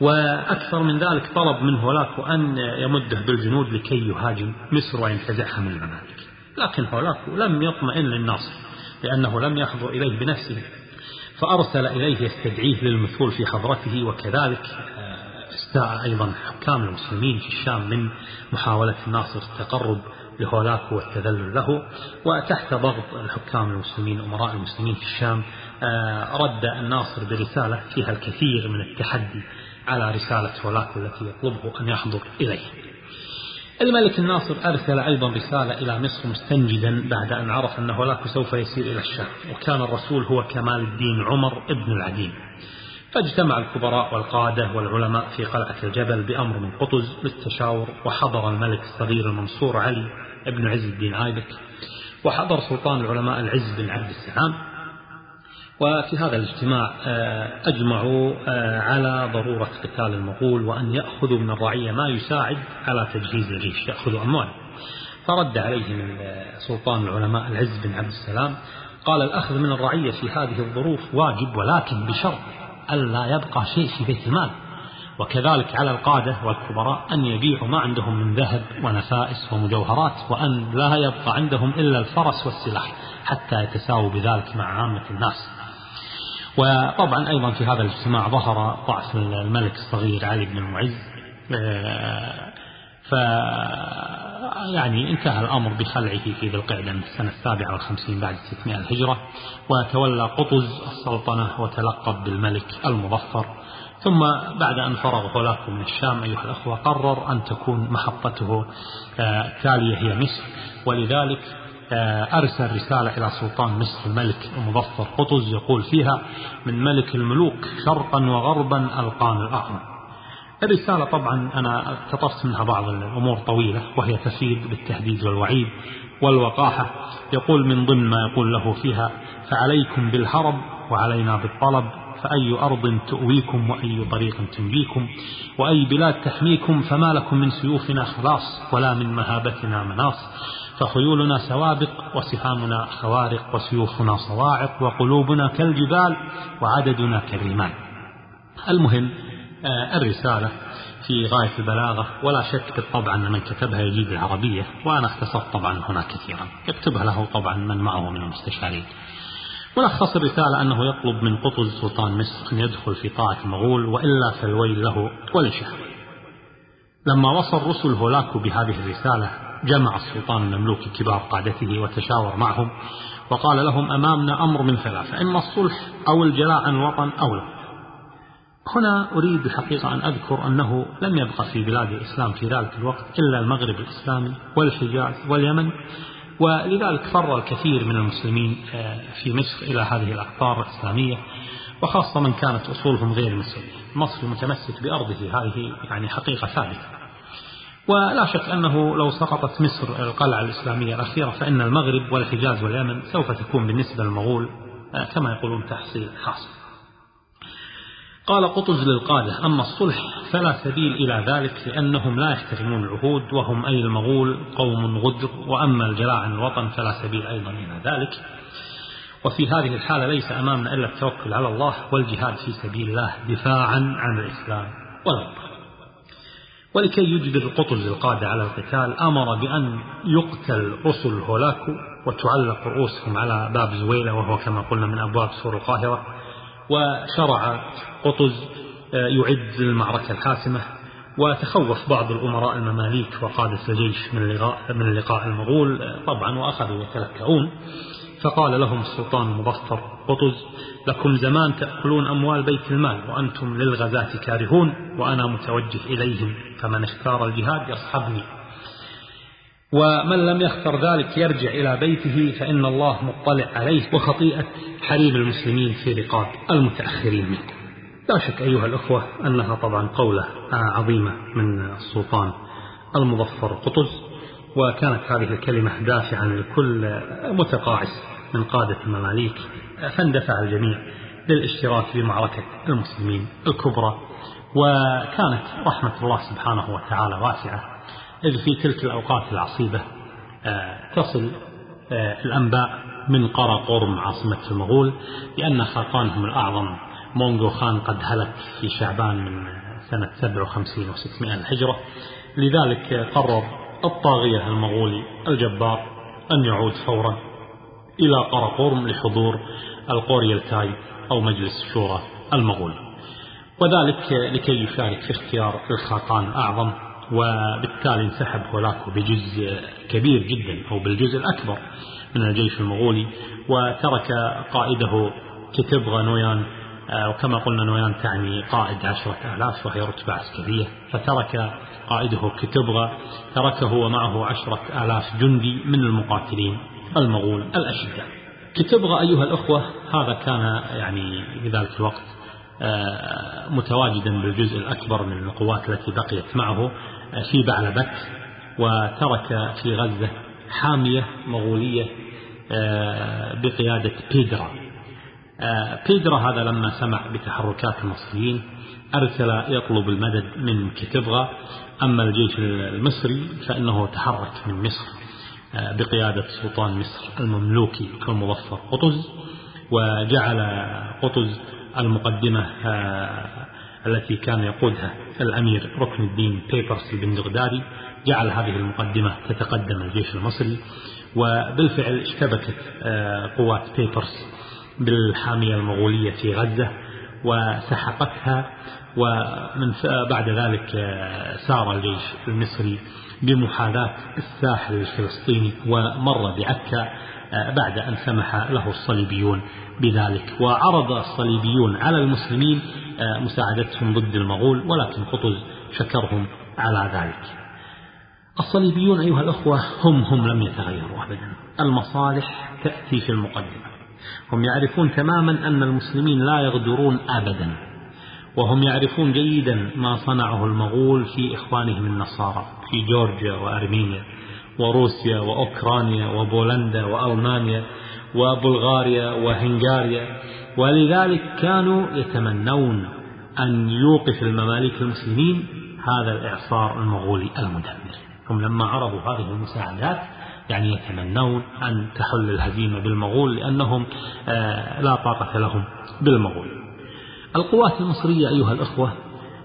وأكثر من ذلك طلب من هولاكو أن يمده بالجنود لكي يهاجم مصر وينتزعها من الممالك. لكن هولاكو لم يطمئن للناصر لأنه لم يحضر إليه بنفسه. فأرسل إليه يستدعيه للمثول في حضرته وكذلك استاء أيضا حكام المسلمين في الشام من محاولة الناصر التقرب لهولاكو والتذلل له. وتحت ضغط الحكام المسلمين أمراء المسلمين في الشام آه، رد الناصر برسالة فيها الكثير من التحدي على رسالة هولاكو التي يطلبه أن يحضر إليه. الملك الناصر أرسل أيضا رسالة إلى مصر مستنجدا بعد أن عرف أن هولاكو سوف يسير إلى الشام وكان الرسول هو كمال الدين عمر ابن العديم فاجتمع الكبراء والقادة والعلماء في قلعة الجبل بأمر من قطز للتشاور وحضر الملك الصغير المنصور علي ابن عز الدين عايبك وحضر سلطان العلماء العز بن عبد السلام وفي هذا الاجتماع آه، أجمعوا آه، على ضرورة قتال المغول وأن يأخذوا من الرعية ما يساعد على تجهيز الجيش يأخذوا أموال. فرد عليهم سلطان العلماء العز بن عبد السلام قال الأخذ من الرعية في هذه الظروف واجب ولكن بشرط ألا يبقى شيء في بيت المال. وكذلك على القادة والكبراء أن يبيعوا ما عندهم من ذهب ونفائس ومجوهرات وأن لا يبقى عندهم إلا الفرس والسلاح حتى يتساووا بذلك مع عامة الناس. وطبعا أيضا في هذا الاجتماع ظهر ضعف الملك الصغير علي بن المعز آه، ف يعني انتهى الأمر بخلعه في ذي القعدة من السنة السابعة والخمسين بعد 600 الهجرة وتولى قطز السلطنة وتلقب بالملك المظفر. ثم بعد أن فرغ هولاكو من الشام أيها الأخوة قرر أن تكون محطته التالية هي مصر. ولذلك آه، أرسل رسالة إلى سلطان مصر الملك المظفر قطز يقول فيها من ملك الملوك شرقا وغربا ألقان الأعظم الرسالة طبعا أنا اقتطفت منها بعض الأمور طويلة وهي تفيد بالتهديد والوعيد والوقاحة. يقول من ضمن ما يقول له فيها فعليكم بالهرب وعلينا بالطلب فأي أرض تؤويكم وأي طريق تنجيكم وأي بلاد تحميكم فما لكم من سيوفنا خلاص ولا من مهابتنا مناص. فخيولنا سوابق وسهامنا خوارق وسيوفنا صواعق وقلوبنا كالجبال وعددنا كالرمال. المهم آه، الرسالة في غاية البلاغة ولا شك بالطبع أن من كتبها يجيد العربية وأنا اختصرت طبعا هنا كثيرا. يكتبها له طبعا من معه من المستشارين. ملخص الرسالة أنه يطلب من قطز سلطان مصر أن يدخل في طاعة المغول وإلا فالويل له ولشهر لما وصل رسل هولاكو بهذه الرسالة جمع السلطان المملوكي كبار قادته وتشاور معهم وقال لهم أمامنا أمر من ثلاثة إما الصلح أو الجلاء عن الوطن أو لا. هنا أريد الحقيقة أن أذكر أنه لم يبقى في بلاد الإسلام في ذلك الوقت إلا المغرب الإسلامي والحجاز واليمن ولذلك فر الكثير من المسلمين آه، في مصر إلى هذه الأقطار الإسلامية وخاصة من كانت أصولهم غير مصرية مصر متمسك بأرضه هذه يعني حقيقة ثابتة. ولا شك أنه لو سقطت مصر القلعة الإسلامية الأخيرة فإن المغرب والحجاز واليمن سوف تكون بالنسبة للمغول آه، كما يقولون تحصيل حاصل. قال قطز للقادة أما الصلح فلا سبيل إلى ذلك لأنهم لا يحترمون العهود وهم أي المغول قوم غدر وأما الجلاء عن الوطن فلا سبيل أيضا إلى ذلك. وفي هذه الحالة ليس أمامنا إلا التوكل على الله والجهاد في سبيل الله دفاعا عن الإسلام والوطن ولكي يجبر قطز القادة على القتال أمر بأن يقتل رسل هولاكو وتعلق رؤوسهم على باب زويلة وهو كما قلنا من أبواب سور القاهرة وشرع قطز آه، يعد المعركة الحاسمة وتخوف بعض الأمراء المماليك وقادة الجيش من لقاء, من لقاء المغول آه، طبعا وأخذوا يتلكؤون فقال لهم السلطان المظفر قطز لكم زمان تأكلون أموال بيت المال وأنتم للغزاة كارهون وأنا متوجه إليهم فمن اختار الجهاد يصحبني. ومن لم يختر ذلك يرجع إلى بيته فإن الله مطلع عليه وخطيئة حريم المسلمين في رقاب المتأخرين منه. لا شك أيها الأخوة أنها طبعا قولة عظيمة من السلطان المظفر قطز وكانت هذه الكلمة دافعا لكل متقاعس. من قادة المماليك فاندفع الجميع للاشتراك بمعركة المسلمين الكبرى. وكانت رحمة الله سبحانه وتعالى واسعة إذ في تلك الأوقات العصيبة آه، تصل آه، الأنباء من قرى قرم عاصمة المغول بأن خاقانهم الأعظم مونغو خان قد هلك في شعبان من سنة 57 و600 الهجرة. لذلك قرر الطاغية المغولي الجبار أن يعود فورا إلى قرى قرم لحضور القوريالتاي أو مجلس الشورى المغول. وذلك لكي يشارك في اختيار الخاقان الأعظم وبالتالي انسحب هولاكو بجزء كبير جدا أو بالجزء الأكبر من الجيش المغولي وترك قائده كتبغى نويان آه، وكما قلنا نويان تعني قائد عشرة آلاف وهي رتبة عسكرية فترك قائده كتبغى تركه ومعه عشرة آلاف جندي من المقاتلين. المغول الأشداء. كتبغى أيها الأخوة هذا كان يعني في ذلك الوقت آه، متواجدا بالجزء الأكبر من القوات التي بقيت معه آه، في بعلبك وترك في غزة حامية مغولية آه، بقيادة بيدرا. بيدرا هذا لما سمع بتحركات المصريين أرسل يطلب المدد من كتبغى أما الجيش المصري فإنه تحرك من مصر. بقيادة سلطان مصر المملوكي المظفر قطز وجعل قطز المقدمة آه، التي كان يقودها الأمير ركن الدين بيبرس بن دغداري جعل هذه المقدمة تتقدم الجيش المصري وبالفعل اشتبكت آه، قوات بيبرس بالحامية المغولية في غزة وسحقتها ومن بعد ذلك آه، سار الجيش المصري بمحاذاة الساحل الفلسطيني ومر بعكا بعد أن سمح له الصليبيون بذلك. وعرض الصليبيون على المسلمين آه، مساعدتهم ضد المغول ولكن قطز شكرهم على ذلك. الصليبيون أيها الأخوة هم هم لم يتغيروا أبدا. المصالح تأتي في المقدمة. هم يعرفون تماما أن المسلمين لا يغدرون أبدا. وهم يعرفون جيدا ما صنعه المغول في إخوانهم النصارى في جورجيا وأرمينيا وروسيا وأوكرانيا وبولندا وألمانيا وبلغاريا وهنغاريا. ولذلك كانوا يتمنون أن يوقف المماليك المسلمين هذا الإعصار المغولي المدمر. هم لما عرضوا هذه المساعدات يعني يتمنون أن تحل الهزيمة بالمغول لأنهم آه، لا طاقة لهم بالمغول. القوات المصرية أيها الأخوة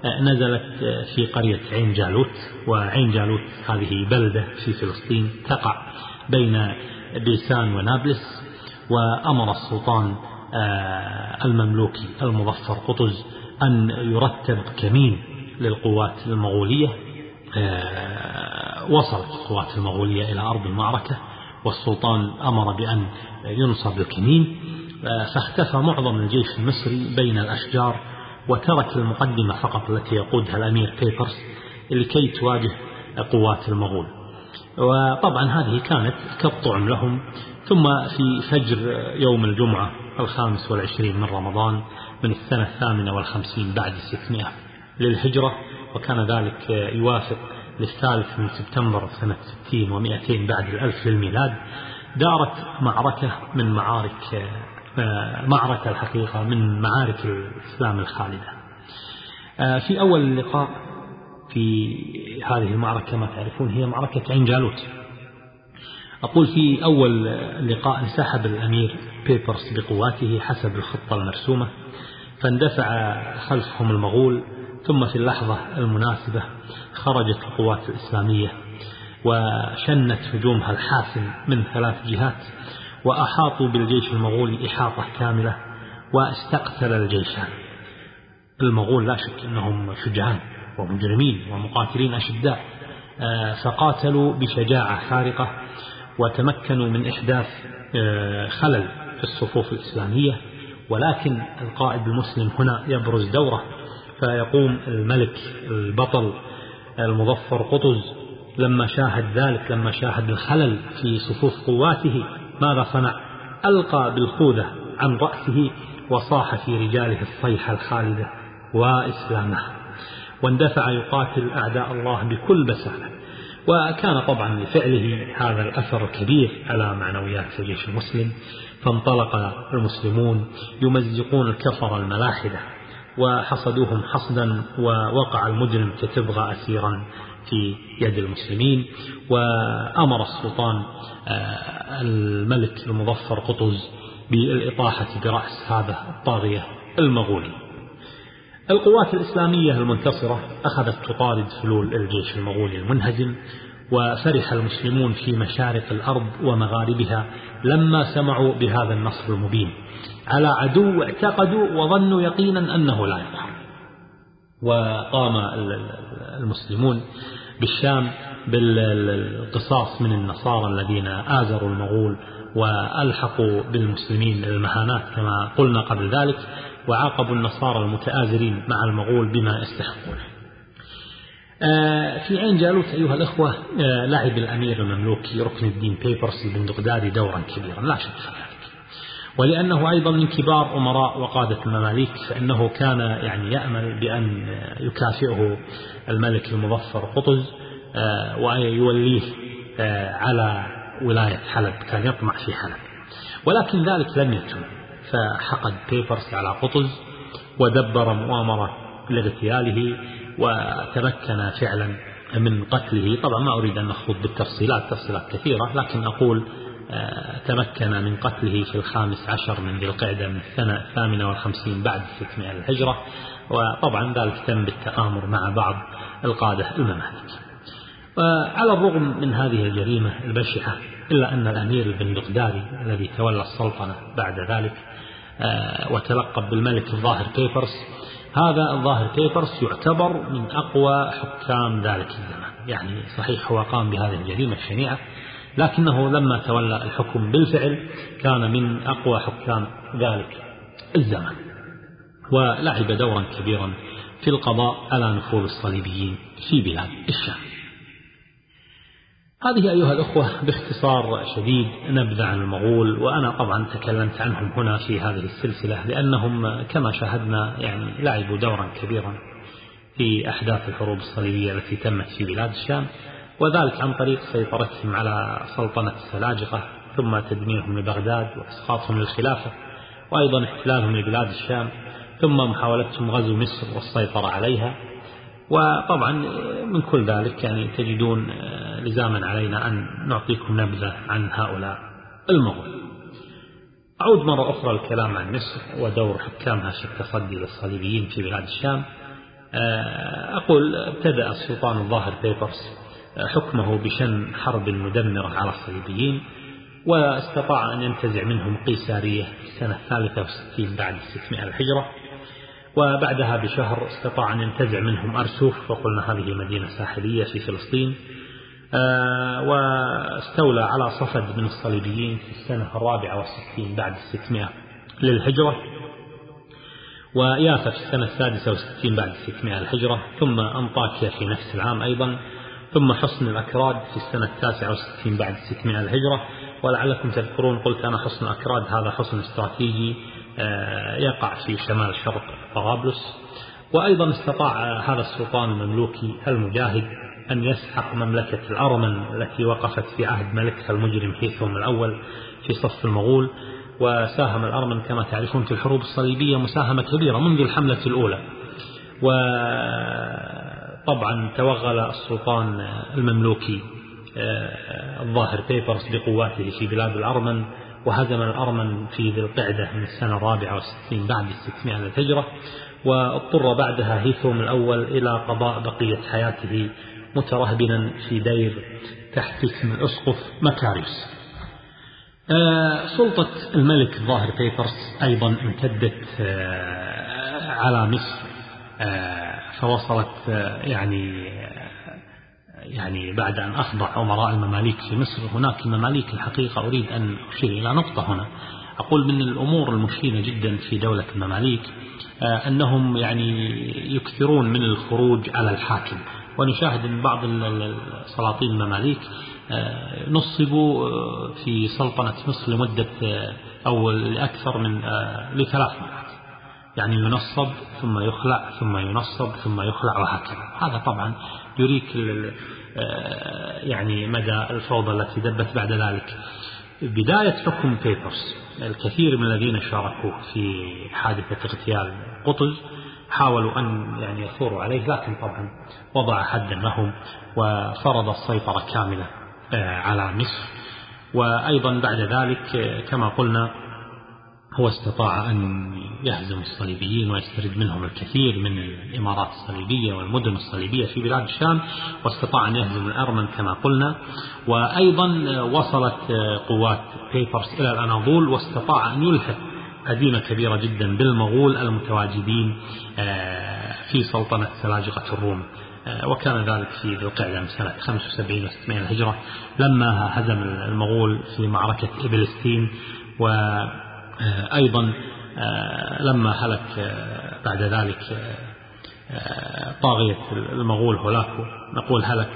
آه، نزلت آه، في قرية عين جالوت وعين جالوت هذه بلدة في فلسطين تقع بين بيسان ونابلس وأمر السلطان آه، المملوكي المظفر قطز أن يرتب كمين للقوات المغولية وصلت القوات المغولية إلى أرض المعركة والسلطان أمر بأن ينصب الكمين. فاختفى معظم الجيش المصري بين الأشجار وترك المقدمة فقط التي يقودها الأمير بيبرس لكي تواجه قوات المغول. وطبعا هذه كانت كالطعم لهم. ثم في فجر يوم الجمعة الخامس والعشرين من رمضان من السنة الثامنة والخمسين بعد ستمائة للهجرة وكان ذلك يوافق للثالث من سبتمبر سنة ستين ومائتين بعد الألف للميلاد دارت معركة من معارك معركة الحقيقة من معارك الإسلام الخالدة. آه، في أول اللقاء في هذه المعركة كما تعرفون هي معركة عين جالوت. أقول في أول لقاء انسحب الأمير بيبرس بقواته حسب الخطة المرسومة فاندفع خلفهم المغول ثم في اللحظة المناسبة خرجت القوات الإسلامية وشنت هجومها الحاسم من ثلاث جهات وأحاطوا بالجيش المغولي إحاطة كاملة واستقتل الجيشان. المغول لا شك أنهم شجعان ومجرمين ومقاتلين أشداء. آه، فقاتلوا بشجاعة خارقة وتمكنوا من إحداث آه، خلل في الصفوف الإسلامية. ولكن القائد المسلم هنا يبرز دوره فيقوم الملك البطل المظفر قطز لما شاهد ذلك لما شاهد الخلل في صفوف قواته. ماذا صنع؟ ألقى بالخوذة عن رأسه وصاح في رجاله الصيحة الخالدة وإسلامه. واندفع يقاتل أعداء الله بكل بسالة وكان طبعا لفعله هذا الأثر الكبير على معنويات الجيش المسلم. فانطلق المسلمون يمزقون الكفر الملاحدة وحصدوهم حصدا ووقع المجرم كتبغى أسيرا. في يد المسلمين وأمر السلطان آه، الملك المظفر قطز بالإطاحة برأس هذا الطاغية المغولي. القوات الإسلامية المنتصرة أخذت تطارد فلول الجيش المغولي المنهزم وفرح المسلمون في مشارق الأرض ومغاربها لما سمعوا بهذا النصر المبين. على عدو اعتقدوا وظنوا يقينا أنه لا يظهر وقام المسلمون بالشام بالقصاص من النصارى الذين آزروا المغول وألحقوا بالمسلمين المهانات كما قلنا قبل ذلك وعاقبوا النصارى المتآزرين مع المغول بما يستحقونه آه، في عين جالوت أيها الأخوة آه، لعب الأمير المملوكي ركن الدين بيبرس البندقداري دورا كبيرا لا شك. في ذلك ولأنه أيضا من كبار أمراء وقادة المماليك فإنه كان يعني يأمل بأن يكافئه الملك المظفر قطز آه، ويوليه على ولاية حلب كان يطمع في حلب. ولكن ذلك لم يتم فحقد بيبرس على قطز ودبر مؤامرة لاغتياله وتمكن فعلا من قتله. طبعا ما أريد أن نخوض بالتفصيلات تفصيلات كثيرة لكن أقول آه، تمكن من قتله في الخامس عشر من ذي القعدة من السنة الثامنة والخمسين بعد 600 الهجرة وطبعا ذلك تم بالتآمر مع بعض القادة المماليك وعلى الرغم من هذه الجريمة البشعة إلا أن الأمير البندقداري الذي تولى السلطنة بعد ذلك آه، وتلقب بالملك الظاهر كيفرس هذا الظاهر كيفرس يعتبر من أقوى حكام ذلك الزمان. يعني صحيح هو قام بهذه الجريمة الشنيعة لكنه لما تولى الحكم بالفعل كان من أقوى حكام ذلك الزمان ولعب دورا كبيرا في القضاء على نفوذ الصليبيين في بلاد الشام. هذه أيها الأخوة باختصار شديد نبذة عن المغول وأنا طبعا تكلمت عنهم هنا في هذه السلسلة لأنهم كما شاهدنا يعني لعبوا دورا كبيرا في أحداث الحروب الصليبية التي تمت في بلاد الشام. وذلك عن طريق سيطرتهم على سلطنة السلاجقة ثم تدميرهم لبغداد وإسقاطهم للخلافة وأيضا احتلالهم لبلاد الشام ثم محاولتهم غزو مصر والسيطرة عليها. وطبعا من كل ذلك يعني تجدون لزاما علينا أن نعطيكم نبذة عن هؤلاء المغول. أعود مرة أخرى الكلام عن مصر ودور حكامها في التصدي للصليبيين في بلاد الشام. آه، أقول ابتدأ السلطان الظاهر بيبرس آه، حكمه بشن حرب مدمرة على الصليبيين واستطاع أن ينتزع منهم قيسارية في السنة الثالثة والستين بعد 600 الهجرة. وبعدها بشهر استطاع أن ينتزع منهم أرسوف وقلنا هذه مدينة ساحلية في فلسطين. آه، واستولى على صفد من الصليبيين في السنة الرابعة والستين بعد الستمائة للهجرة. ويافا في السنة السادسة والستين بعد الستمائة الهجرة ثم أنطاكيا في نفس العام أيضا. ثم حصن الأكراد في السنة التاسعة والستين بعد الستمائة الهجرة. ولعلكم تذكرون قلت أنا حصن الأكراد هذا حصن استراتيجي آه، يقع في شمال شرق طرابلس. وأيضا استطاع هذا السلطان المملوكي المجاهد أن يسحق مملكة الأرمن التي وقفت في عهد ملكها المجرم هيثم الأول في صف المغول. وساهم الأرمن كما تعرفون في الحروب الصليبية مساهمة كبيرة منذ الحملة الأولى. وطبعا توغل السلطان المملوكي آه، الظاهر بيبرس بقواته في بلاد الأرمن وهزم الأرمن في ذي القعدة من السنة الرابعة والستين بعد الستمائة للهجرة واضطر بعدها هيثوم الأول إلى قضاء بقية حياته مترهبنا في دير تحت اسم الأسقف مكاريوس. آه، سلطة الملك الظاهر بيبرس أيضا امتدت آه، على مصر آه، فوصلت يعني يعني بعد أن أخضع أمراء المماليك في مصر. هناك المماليك الحقيقة أريد أن أشير إلى نقطة هنا. أقول من الأمور المشينة جدا في دولة المماليك أنهم يعني يكثرون من الخروج على الحاكم. ونشاهد أن بعض السلاطين المماليك آه، نصبوا آه، في سلطنة مصر لمدة آه، أو لأكثر من لثلاث مرات. يعني ينصب ثم يخلع ثم ينصب ثم يخلع وهكذا. هذا طبعا يريك يعني مدى الفوضى التي دبت بعد ذلك. بداية حكم بيبرس الكثير من الذين شاركوا في حادثة اغتيال قطز حاولوا أن يعني يثوروا عليه لكن طبعا وضع حدا لهم وفرض السيطرة كاملة آه، على مصر. وأيضا بعد ذلك آه، كما قلنا هو استطاع أن يهزم الصليبيين ويسترد منهم الكثير من الإمارات الصليبية والمدن الصليبية في بلاد الشام واستطاع أن يهزم الأرمن كما قلنا. وأيضا وصلت قوات بيبرس إلى الأناضول واستطاع أن يلحق هزيمة كبيرة جدا بالمغول المتواجدين آه، في سلطنة سلاجقة الروم. آه، وكان ذلك في ذي القعدة من سنة 75 و 600 الهجرة لما هزم المغول في معركة إبلستين و أيضا آه، لما هلك آه، بعد ذلك طاغية المغول هولاكو نقول هلك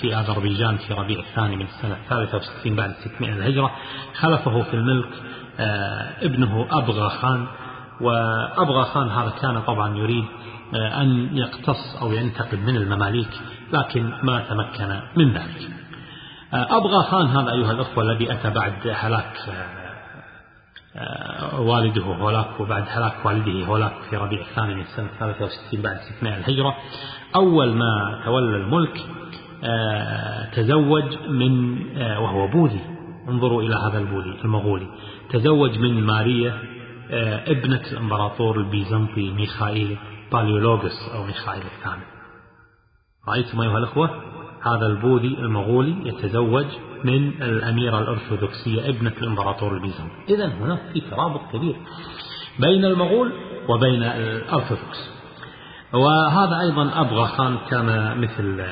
في أذربيجان في ربيع الثاني من السنة الثالثة وستين بعد 600 الهجرة. خلفه في الملك ابنه أبغى خان. وأبغى خان هذا كان طبعا يريد أن يقتص أو ينتقم من المماليك لكن ما تمكن من ذلك. أبغى خان هذا أيها الأخوة الذي أتى بعد هلاك آه، والده هولاك وبعد هلاك والده هولاك في ربيع الثاني من سنة 63 بعد 600 الهجرة. أول ما تولى الملك آه، تزوج من آه، وهو بوذي. انظروا إلى هذا البوذي المغولي. تزوج من ماريا ابنة الإمبراطور البيزنطي ميخائيل باليولوغس أو ميخائيل الثاني. رأيتم أيها الأخوة هذا البوذي المغولي يتزوج من الأميرة الأرثوذكسية ابنة الإمبراطور البيزنطي. إذا هناك في ترابط كبير بين المغول وبين الأرثوذكس. وهذا أيضا أبغى خان كان مثل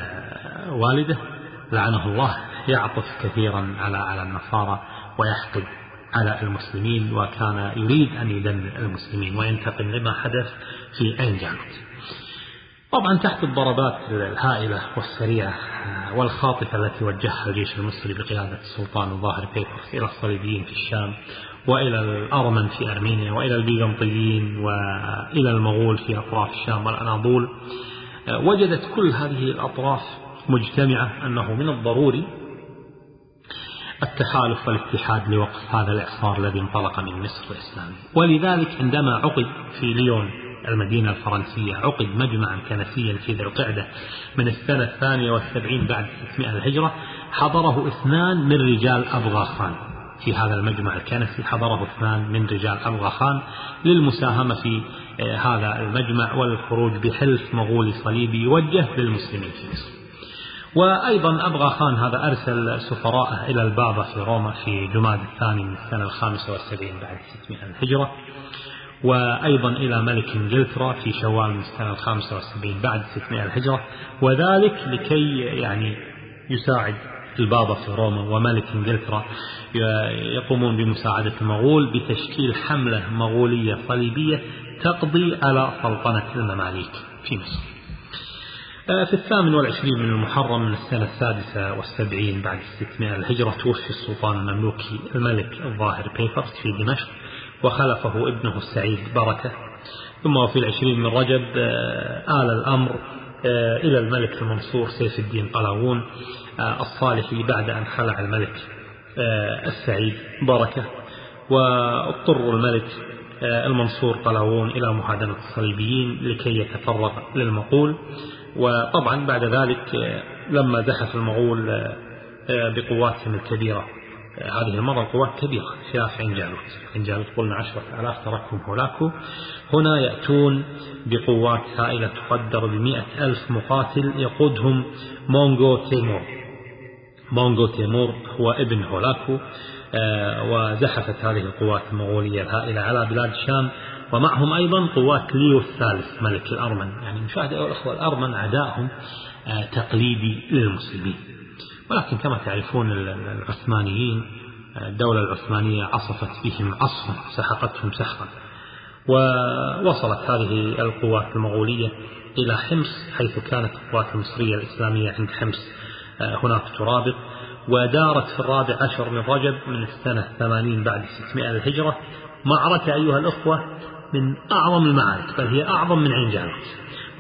والده لعنه الله يعطف كثيرا على على النصارى ويحقد على المسلمين وكان يريد أن يدمر المسلمين وينتقم لما حدث في عين جالوت طبعا تحت الضربات الهائلة والسريعة والخاطفة التي وجهها الجيش المصري بقيادة السلطان الظاهر بيبرس إلى الصليبيين في الشام وإلى الأرمن في أرمينيا وإلى البيزنطيين وإلى المغول في أطراف الشام والأناضول. وجدت كل هذه الأطراف مجتمعة أنه من الضروري التحالف والاتحاد لوقف هذا الإعصار الذي انطلق من مصر الإسلامي ولذلك عندما عقد في ليون المدينة الفرنسية. عقد مجمعا كنسيا في ذي القعدة من السنة الثانية والسبعين بعد 600 الهجرة. حضره اثنان من رجال أبغى خان. في هذا المجمع الكنسي حضره اثنان من رجال أبغى خان للمساهمة في آه، هذا المجمع والخروج بحلف مغولي صليبي يوجه للمسلمين في مصر. وأيضا أبغى خان هذا أرسل سفراءه إلى البابا في روما في جماد الثاني من السنة الخامسة والسبعين بعد 600 الهجرة. وأيضا إلى ملك إنجلترا في شوال من السنة الخامسة والسبعين بعد 600 الهجرة وذلك لكي يعني يساعد البابا في روما وملك إنجلترا. يقومون بمساعدة المغول بتشكيل حملة مغولية صليبية تقضي على سلطنة المماليك في مصر. آه، في الثامن والعشرين من المحرم من السنة السادسة والسبعين بعد 600 الهجرة توفي السلطان المملوكي الملك الظاهر بيفرس في دمشق وخلفه ابنه السعيد. بركة. ثم وفي العشرين من رجب آه، آل الأمر آه، إلى الملك المنصور سيف الدين قلاوون آه، الصالحي بعد أن خلع الملك السعيد. بركة. واضطر الملك المنصور قلاوون إلى محادنة الصليبيين لكي يتفرغ للمقول. وطبعا بعد ذلك لما زحف المغول بقواتهم الكبيرة هذه المرة القوات كبيرة خلاف عين جالوت عين جالوت قلنا عشرة آلاف تركهم هولاكو. هنا يأتون بقوات هائلة تقدر بمئة ألف مقاتل يقودهم مونغو تيمور. مونغو تيمور هو ابن هولاكو آه، وزحفت هذه القوات المغولية الهائلة على بلاد الشام ومعهم أيضا قوات ليو الثالث ملك الأرمن. يعني مشاهدة الأخوة الأرمن عدائهم آه، تقليدي للمسلمين. ولكن كما تعرفون العثمانيين الدولة العثمانية عصفت بهم عصفا سحقتهم سحقا. ووصلت هذه القوات المغولية إلى حمص حيث كانت القوات المصرية الإسلامية عند حمص آه، هناك ترابط. ودارت في الرابع عشر من رجب من السنة الثمانين بعد 600 الهجرة معركة أيها الأخوة من أعظم المعارك بل هي أعظم من عين جالوت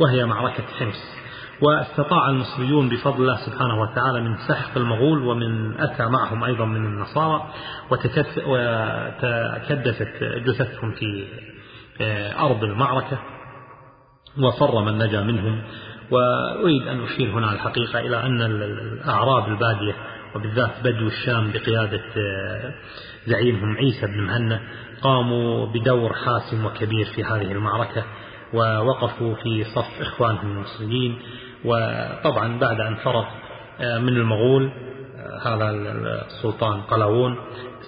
وهي معركة حمص واستطاع المصريون بفضل الله سبحانه وتعالى من سحق المغول ومن أتى معهم أيضا من النصارى وتكدست جثثهم في آه، أرض المعركة وفر من نجا منهم. وأريد أن أشير هنا الحقيقة إلى أن الأعراب البادية وبالذات بدو الشام بقيادة آه، زعيمهم عيسى بن مهنا قاموا بدور حاسم وكبير في هذه المعركة ووقفوا في صف إخوانهم المسلمين وطبعا بعد أن فرغ آه، من المغول آه، هذا السلطان قلاوون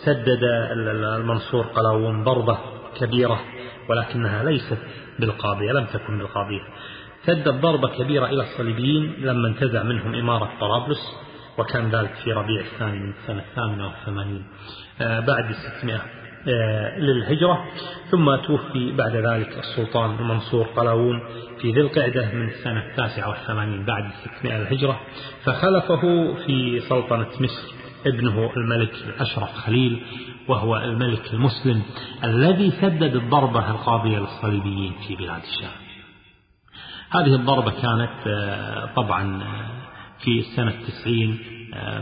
سدد المنصور قلاوون ضربة كبيرة ولكنها ليست بالقاضية لم تكن بالقاضية. سدد ضربة كبيرة إلى الصليبيين لما انتزع منهم إمارة طرابلس وكان ذلك في ربيع الثاني من السنة الثامنة والثمانين. آه، بعد 600 آه، للهجرة ثم توفي بعد ذلك السلطان المنصور قلاوون في ذي القعدة من السنة التاسعة والثمانين بعد 600 الهجرة فخلفه في سلطنة مصر ابنه الملك أشرف خليل وهو الملك المسلم الذي سدد الضربة القاضية للصليبيين في بلاد الشام. هذه الضربة كانت آه، طبعا في السنة التسعين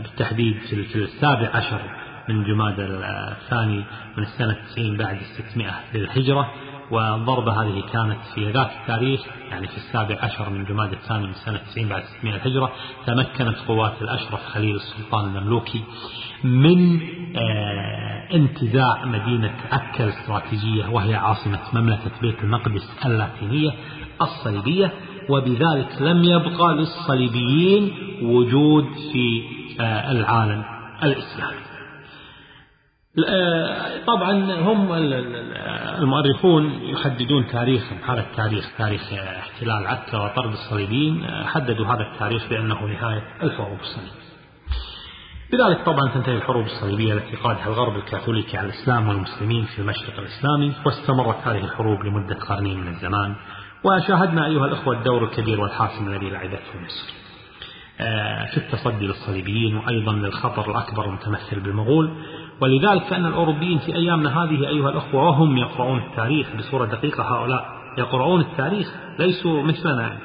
بالتحديد في السابع عشر من جماد الثاني من السنة 90 بعد 600 للهجرة والضربة هذه كانت في ذاك التاريخ يعني في السابع عشر من جماد الثاني من سنة 90 بعد 600 الهجرة تمكنت قوات الأشرف خليل السلطان المملوكي من آه، انتزاع مدينة عكا الاستراتيجية وهي عاصمة مملكة بيت المقدس اللاتينية الصليبية وبذلك لم يبقى للصليبيين وجود في آه، العالم الإسلامي. طبعا هم المؤرخون يحددون تاريخ هذا التاريخ تاريخ احتلال عكا وطرد الصليبيين حددوا هذا التاريخ بأنه نهاية الحروب الصليبية بذلك طبعا تنتهي الحروب الصليبية التي قادها الغرب الكاثوليكي على الإسلام والمسلمين في المشرق الإسلامي واستمرت هذه الحروب لمدة قرنين من الزمان. وشاهدنا أيها الأخوة الدور الكبير والحاسم الذي لعبته مصر. آه، في التصدي للصليبيين وأيضا للخطر الأكبر المتمثل بالمغول ولذلك فإن الأوروبيين في أيامنا هذه أيها الأخوة وهم يقرؤون التاريخ بصورة دقيقة هؤلاء. يقرؤون التاريخ ليسوا مثلنا. يعني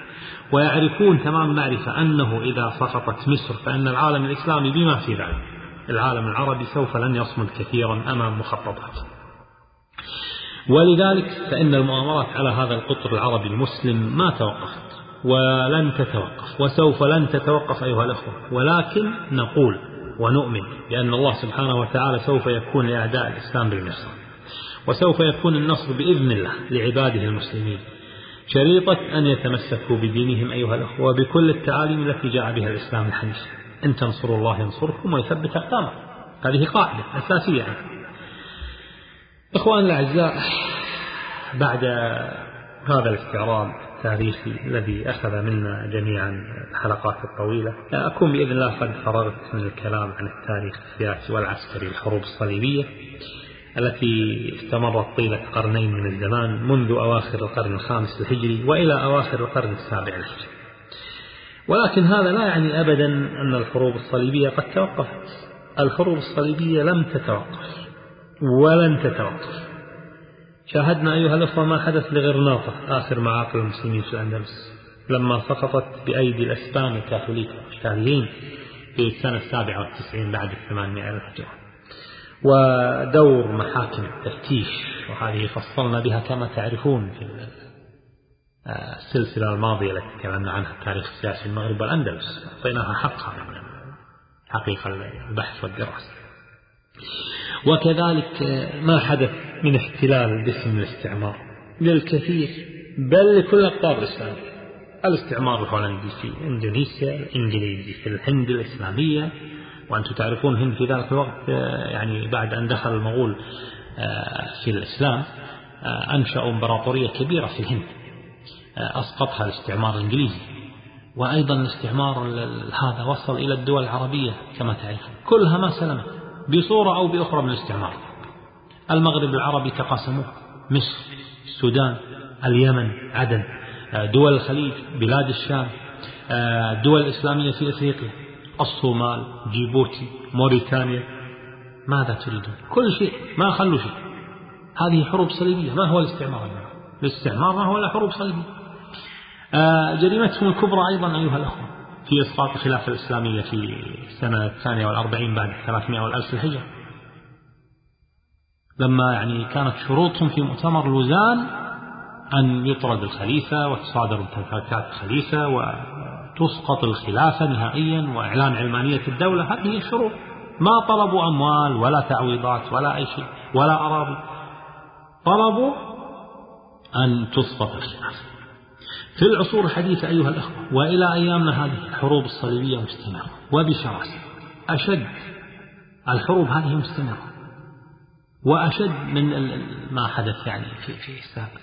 ويعرفون تمام المعرفة أنه إذا سقطت مصر فإن العالم الإسلامي بما في ذلك؟ العالم العربي سوف لن يصمد كثيرا أمام مخططات. ولذلك فإن المؤامرات على هذا القطر العربي المسلم ما توقفت ولن تتوقف وسوف لن تتوقف أيها الأخوة. ولكن نقول ونؤمن بأن الله سبحانه وتعالى سوف يكون لأعداء الإسلام بالنصر وسوف يكون النصر بإذن الله لعباده المسلمين. شريطة أن يتمسكوا بدينهم أيها الأخوة بكل التعاليم التي جاء بها الإسلام الحنيف إن تنصروا الله ينصركم ويثبت أقدامكم هذه قاعدة أساسية. يعني. إخوان الأعزاء بعد هذا الاستعراض التاريخي الذي أخذ منا جميعا الحلقات الطويلة. أكون بإذن الله قد فرغت من الكلام عن التاريخ السياسي والعسكري للحروب الصليبية التي استمرت طيلة قرنين من الزمان منذ أواخر القرن الخامس الهجري وإلى أواخر القرن السابع الهجري. ولكن هذا لا يعني أبدا أن الحروب الصليبية قد توقفت. الحروب الصليبية لم تتوقف ولن تتوقف. شاهدنا أيها الأخوة ما حدث لغرناطة آخر معاقل المسلمين في الأندلس لما سقطت بأيدي الأسبان الكاثوليك الشاليين في السنة السابعة والتسعين بعد الثمانمائة الهجرة ودور محاكم التفتيش وهذه فصلنا بها كما تعرفون في السلسلة الماضية التي تكلمنا عنها التاريخ السياسي المغرب والأندلس. أعطيناها حقها من حقيقة البحث والدراسة. وكذلك ما حدث من احتلال باسم الاستعمار للكثير بل لكل أقطار الإسلام. الاستعمار الهولندي في إندونيسيا الإنجليزي في الهند الإسلامية. وأنتم تعرفون الهند في ذلك الوقت يعني بعد أن دخل المغول في الإسلام أنشأوا إمبراطورية كبيرة في الهند أسقطها الاستعمار الإنجليزي. وأيضا الاستعمار هذا وصل إلى الدول العربية كما تعرفون. كلها ما سلمت. بصورة أو بأخرى من الاستعمار. المغرب العربي تقاسموه مصر السودان اليمن عدن آه، دول الخليج بلاد الشام آه، الإسلامية في إفريقيا الصومال جيبوتي موريتانيا. ماذا تريدون؟ كل شيء ما خلوا شيء. هذه حروب صليبية ما هو الاستعمار الاستعمار ما هو إلا حروب صليبية. آه جريمتهم الكبرى أيضا أيها الأخوة. في إسقاط الخلافة الإسلامية في السنة الثانية والأربعين بعد الثلاثمائة والألف الهجرة لما يعني كانت شروطهم في مؤتمر لوزان أن يطرد الخليفة وتصادر ممتلكات الخليفة وتسقط الخلافة نهائيا وإعلان علمانية الدولة. هذه الشروط. ما طلبوا أموال ولا تعويضات ولا أي شيء ولا أراضي. طلبوا أن تسقط الخلافة. في العصور الحديثة أيها الأخوة وإلى أيامنا هذه الحروب الصليبية مستمرة وبشراسة. أشد الحروب هذه مستمرة وأشد من ما حدث يعني في في السابق.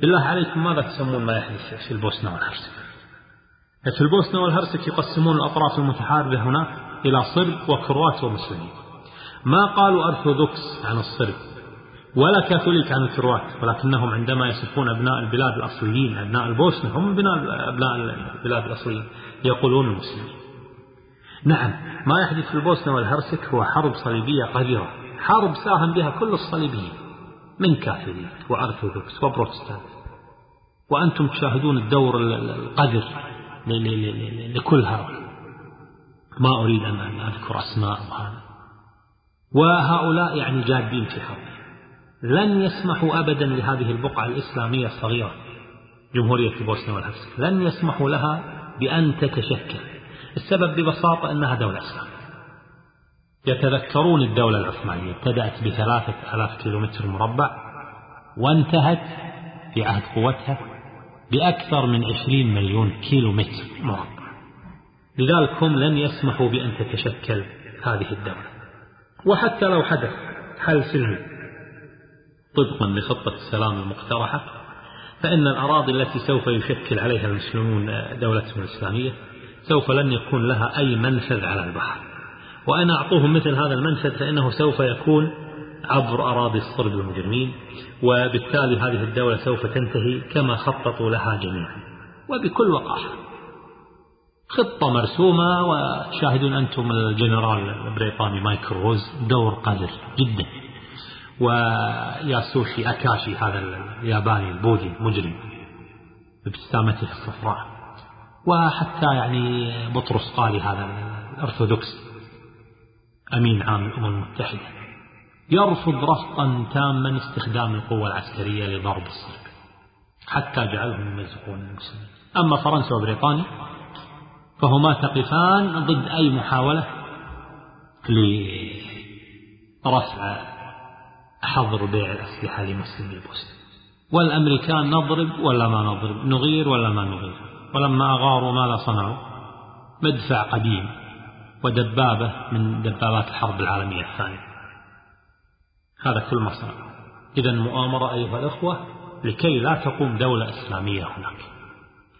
بالله عليكم ماذا تسمون ما يحدث في البوسنة والهرسك في البوسنة والهرسك يقسمون الأطراف المتحاربة هناك إلى صرب وكروات ومسلمين. ما قالوا أرثوذكس عن الصرب؟ ولا كاثوليك عن الكروات ولكنهم عندما يصفون أبناء البلاد الأصليين أبناء البوسنة هم أبناء البلاد الأصليين يقولون المسلمين. نعم ما يحدث في البوسنة والهرسك هو حرب صليبية قذرة حرب ساهم بها كل الصليبيين من كاثوليك وأرثوذكس وبروتستانت. وأنتم تشاهدون الدور القذر لكل هؤلاء. ما أريد أن أذكر أسماء وهذا وهؤلاء يعني جادين في حرب. لن يسمحوا أبدا لهذه البقعة الإسلامية الصغيرة جمهورية البوسنة والهرسك لن يسمحوا لها بأن تتشكل. السبب ببساطة أنها دولة إسلامية. يتذكرون الدولة العثمانية ابتدأت بثلاثة ألاف كيلومتر مربع وانتهت في عهد قوتها بأكثر من عشرين مليون كيلومتر مربع. لذلك هم لن يسمحوا بأن تتشكل هذه الدولة. وحتى لو حدث حل سلمي طبقا لخطة السلام المقترحة فإن الأراضي التي سوف يشكل عليها المسلمون دولتهم الإسلامية سوف لن يكون لها أي منفذ على البحر. وأن أعطوهم مثل هذا المنفذ فإنه سوف يكون عبر أراضي الصرب المجرمين وبالتالي هذه الدولة سوف تنتهي كما خططوا لها جميعا. وبكل وقاحة. خطة مرسومة وشاهدون أنتم الجنرال البريطاني مايكل روز دور قذر جدا. وياسوشي أكاشي هذا الياباني البوذي مجرم. بابتسامته الصفراء. وحتى يعني بطرس قالي هذا الأرثوذكس أمين عام الأمم المتحدة يرفض رفضا تاما استخدام القوة العسكرية لضرب الصرب حتى جعلهم يمزقون المسلمين. أما فرنسا وبريطانيا فهما تقفان ضد أي محاولة لرفع حظر بيع الأسلحة لمسلمي البوسنة. والأمريكان نضرب ولا ما نضرب نغير ولا ما نغير. ولما أغاروا ماذا صنعوا مدفع قديم ودبابة من دبابات الحرب العالمية الثانية. هذا كل ما صار إذا مؤامرة أيها الأخوة لكي لا تقوم دولة إسلامية هناك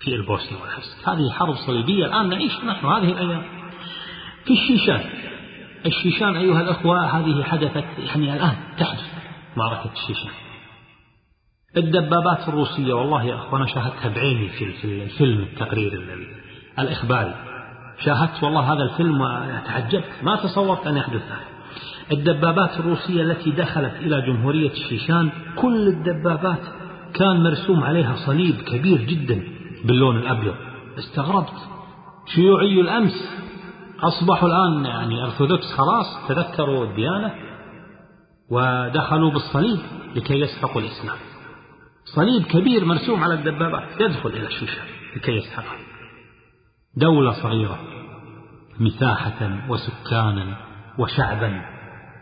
في البوسنة والهرسك هذه حرب صليبية الآن نعيش نحن هذه الأيام في الشيشان الشيشان أيها الأخوة هذه حدثت يعني الآن تحدث. معركة الشيشان الدبابات الروسية والله يا أخوانا شاهدتها بعيني في الفيلم التقرير الإخباري. شاهدت والله هذا الفيلم وتعجبت ما تصورت أن يحدث. هذا الدبابات الروسية التي دخلت إلى جمهورية الشيشان كل الدبابات كان مرسوم عليها صليب كبير جدا باللون الأبيض. استغربت. شيوعي الأمس. أصبحوا الآن يعني أرثوذكس خلاص تذكروا الديانة ودخلوا بالصليب لكي يسحقوا الإسلام. صليب كبير مرسوم على الدبابات يدخل إلى الشيشان لكي يسحقها دولة صغيرة مساحة وسكانا وشعبا.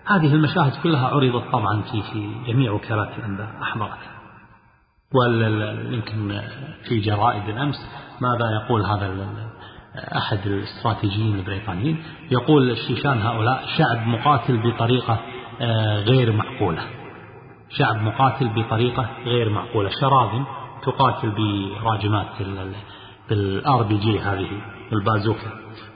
هذه المشاهد كلها عرضت طبعا في في جميع وكالات الأنباء أحضرتها يمكن في جرائد الأمس ماذا يقول هذا أحد الاستراتيجيين البريطانيين يقول الشيشان هؤلاء شعب مقاتل بطريقة آه، غير معقولة. شعب مقاتل بطريقة غير معقولة. شراذم تقاتل براجمات بالآر بي جي هذه البازوكا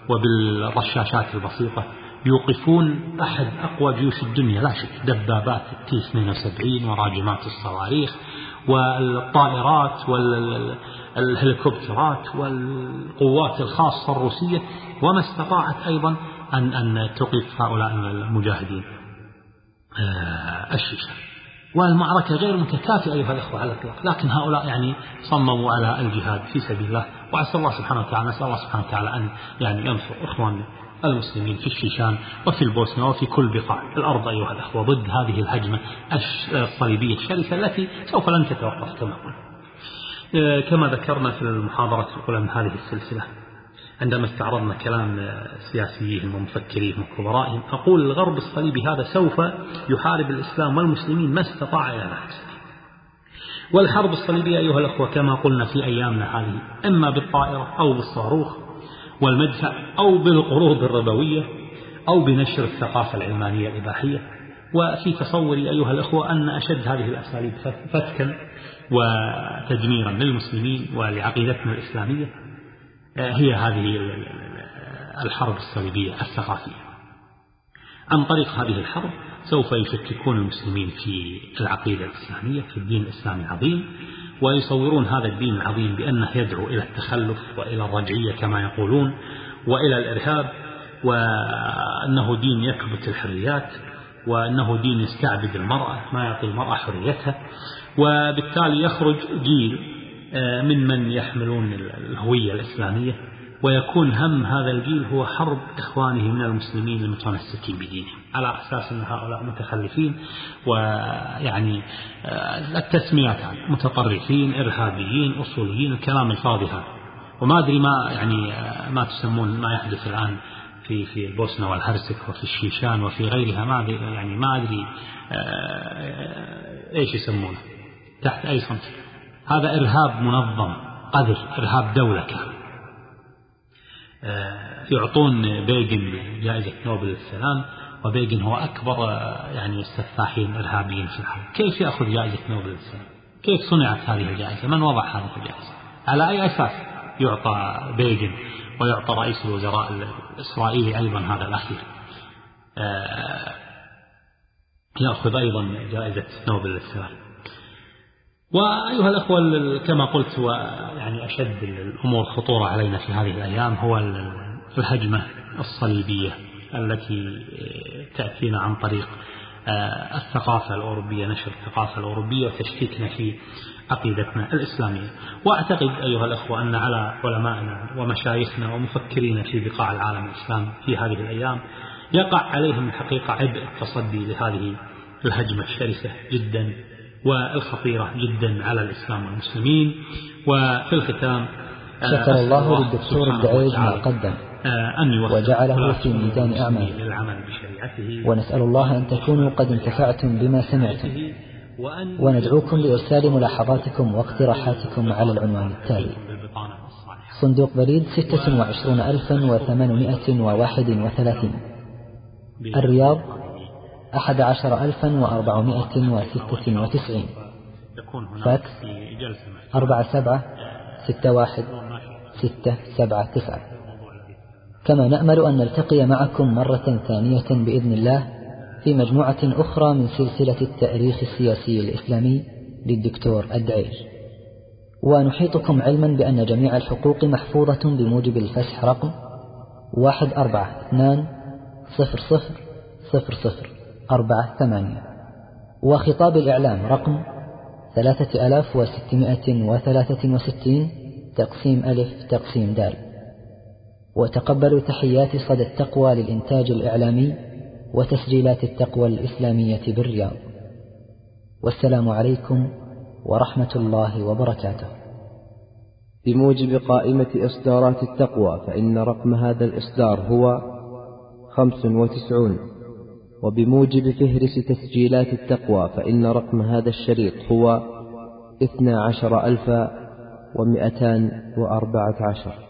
وبالرشاشات البسيطة. يوقفون أحد أقوى جيوش الدنيا لا شك دبابات التي 72 وراجمات الصواريخ والطائرات والهليكوبترات والقوات الخاصة الروسية وما استطاعت أيضا أن أن توقف هؤلاء المجاهدين. آه، الشيشة والمعركة غير متكافئة أيها الأخوة على الإطلاق لكن هؤلاء يعني صمموا على الجهاد في سبيل الله وعسى الله سبحانه وتعالى نسأل الله سبحانه وتعالى أن يعني ينصر إخواننا المسلمين في الشيشان وفي البوسنة وفي كل بقاع الأرض أيها الأخوة ضد هذه الهجمة الصليبية الشرسة التي سوف لن تتوقف كما آه، كما ذكرنا في المحاضرة الأولى من هذه السلسلة عندما استعرضنا كلام سياسيهم ومفكريهم وكبرائهم أقول الغرب الصليبي هذا سوف يحارب الإسلام والمسلمين ما استطاع إلى نفسه. والحرب الصليبية أيها الأخوة كما قلنا في أيامنا هذه إما بالطائرة أو بالصاروخ والمدفع أو بالقروض الربوية أو بنشر الثقافة العلمانية الإباحية. وفي تصوري أيها الأخوة أن أشد هذه الأساليب فتكا وتدميرا للمسلمين ولعقيدتنا الإسلامية هي هذه الحرب الصليبية الثقافية. عن طريق هذه الحرب سوف يشككون المسلمين في العقيدة الإسلامية في الدين الإسلامي العظيم ويصورون هذا الدين العظيم بأنه يدعو إلى التخلف وإلى الرجعية كما يقولون وإلى الإرهاب وأنه دين يكبت الحريات وأنه دين يستعبد المرأة ما يعطي المرأة حريتها. وبالتالي يخرج جيل آه، من من يحملون الهوية الإسلامية ويكون هم هذا الجيل هو حرب إخوانه من المسلمين المتمسكين بدينهم على أساس أن هؤلاء متخلفين ويعني آه، التسميات متطرفين إرهابيين أصوليين الكلام الفاضي هذا. وما أدري ما يعني آه، ما تسمون ما يحدث الآن في في البوسنة والهرسك وفي الشيشان وفي غيرها ما يعني ما أدري إيش يسمونه. تحت أي صنف هذا إرهاب منظم قذر إرهاب دولة كان. آه، يعطون بيجن جائزة نوبل للسلام وبيجن هو أكبر آه، يعني السفاحين الإرهابيين في العالم. كيف يأخذ جائزة نوبل للسلام؟ كيف صنعت هذه الجائزة؟ من وضع هذه الجائزة؟ على أي أساس يعطى بيجن ويعطى رئيس الوزراء الإسرائيلي أيضا هذا الأخير؟ آه، يأخذ أيضا جائزة نوبل للسلام. وأيها الأخوة كما قلت يعني أشد الأمور خطورة علينا في هذه الأيام هو الهجمة الصليبية التي تأتينا عن طريق آه، الثقافة الأوروبية نشر الثقافة الأوروبية وتشكيكنا في عقيدتنا الإسلامية. وأعتقد أيها الأخوة أن على علمائنا ومشايخنا ومفكرين في بقاع العالم الإسلامي في هذه الأيام يقع عليهم الحقيقة عبء التصدي لهذه الهجمة الشرسة جدا. والخطيرة جدا على الإسلام والمسلمين. وفي الختام آه، شكر الله للدكتور الدعيج ما قدم آه، أن وجعله في ميزان أعماله. ونسأل الله أن تكونوا قد انتفعتم بما سمعتم. وندعوكم لإرسال ملاحظاتكم واقتراحاتكم على العنوان التالي. صندوق بريد ستة وعشرون ألفا وثمانمائة وواحد وثلاثين. الرياض أحد عشر ألفا وأربعمائة وستة وتسعين. فاكس أربعة سبعة ستة واحد ستة سبعة تسعة. كما نأمل أن نلتقي معكم مرة ثانية بإذن الله في مجموعة أخرى من سلسلة التأريخ السياسي الإسلامي للدكتور الدعيج ونحيطكم علما بأن جميع الحقوق محفوظة بموجب الفسح رقم واحد أربعة اثنان صفر صفر صفر صفر. أربعة ثمانية. وخطاب الإعلام رقم ثلاثة ألاف وستمائة وثلاثة وستين تقسيم ألف تقسيم دال. وتقبلوا تحيات صدى التقوى للإنتاج الإعلامي وتسجيلات التقوى الإسلامية بالرياض. والسلام عليكم ورحمة الله وبركاته. بموجب قائمة إصدارات التقوى فإن رقم هذا الإصدار هو خمس وتسعون. وبموجب فهرس تسجيلات التقوى فإن رقم هذا الشريط هو اثنا عشر ألفا ومئتان وأربعة عشر.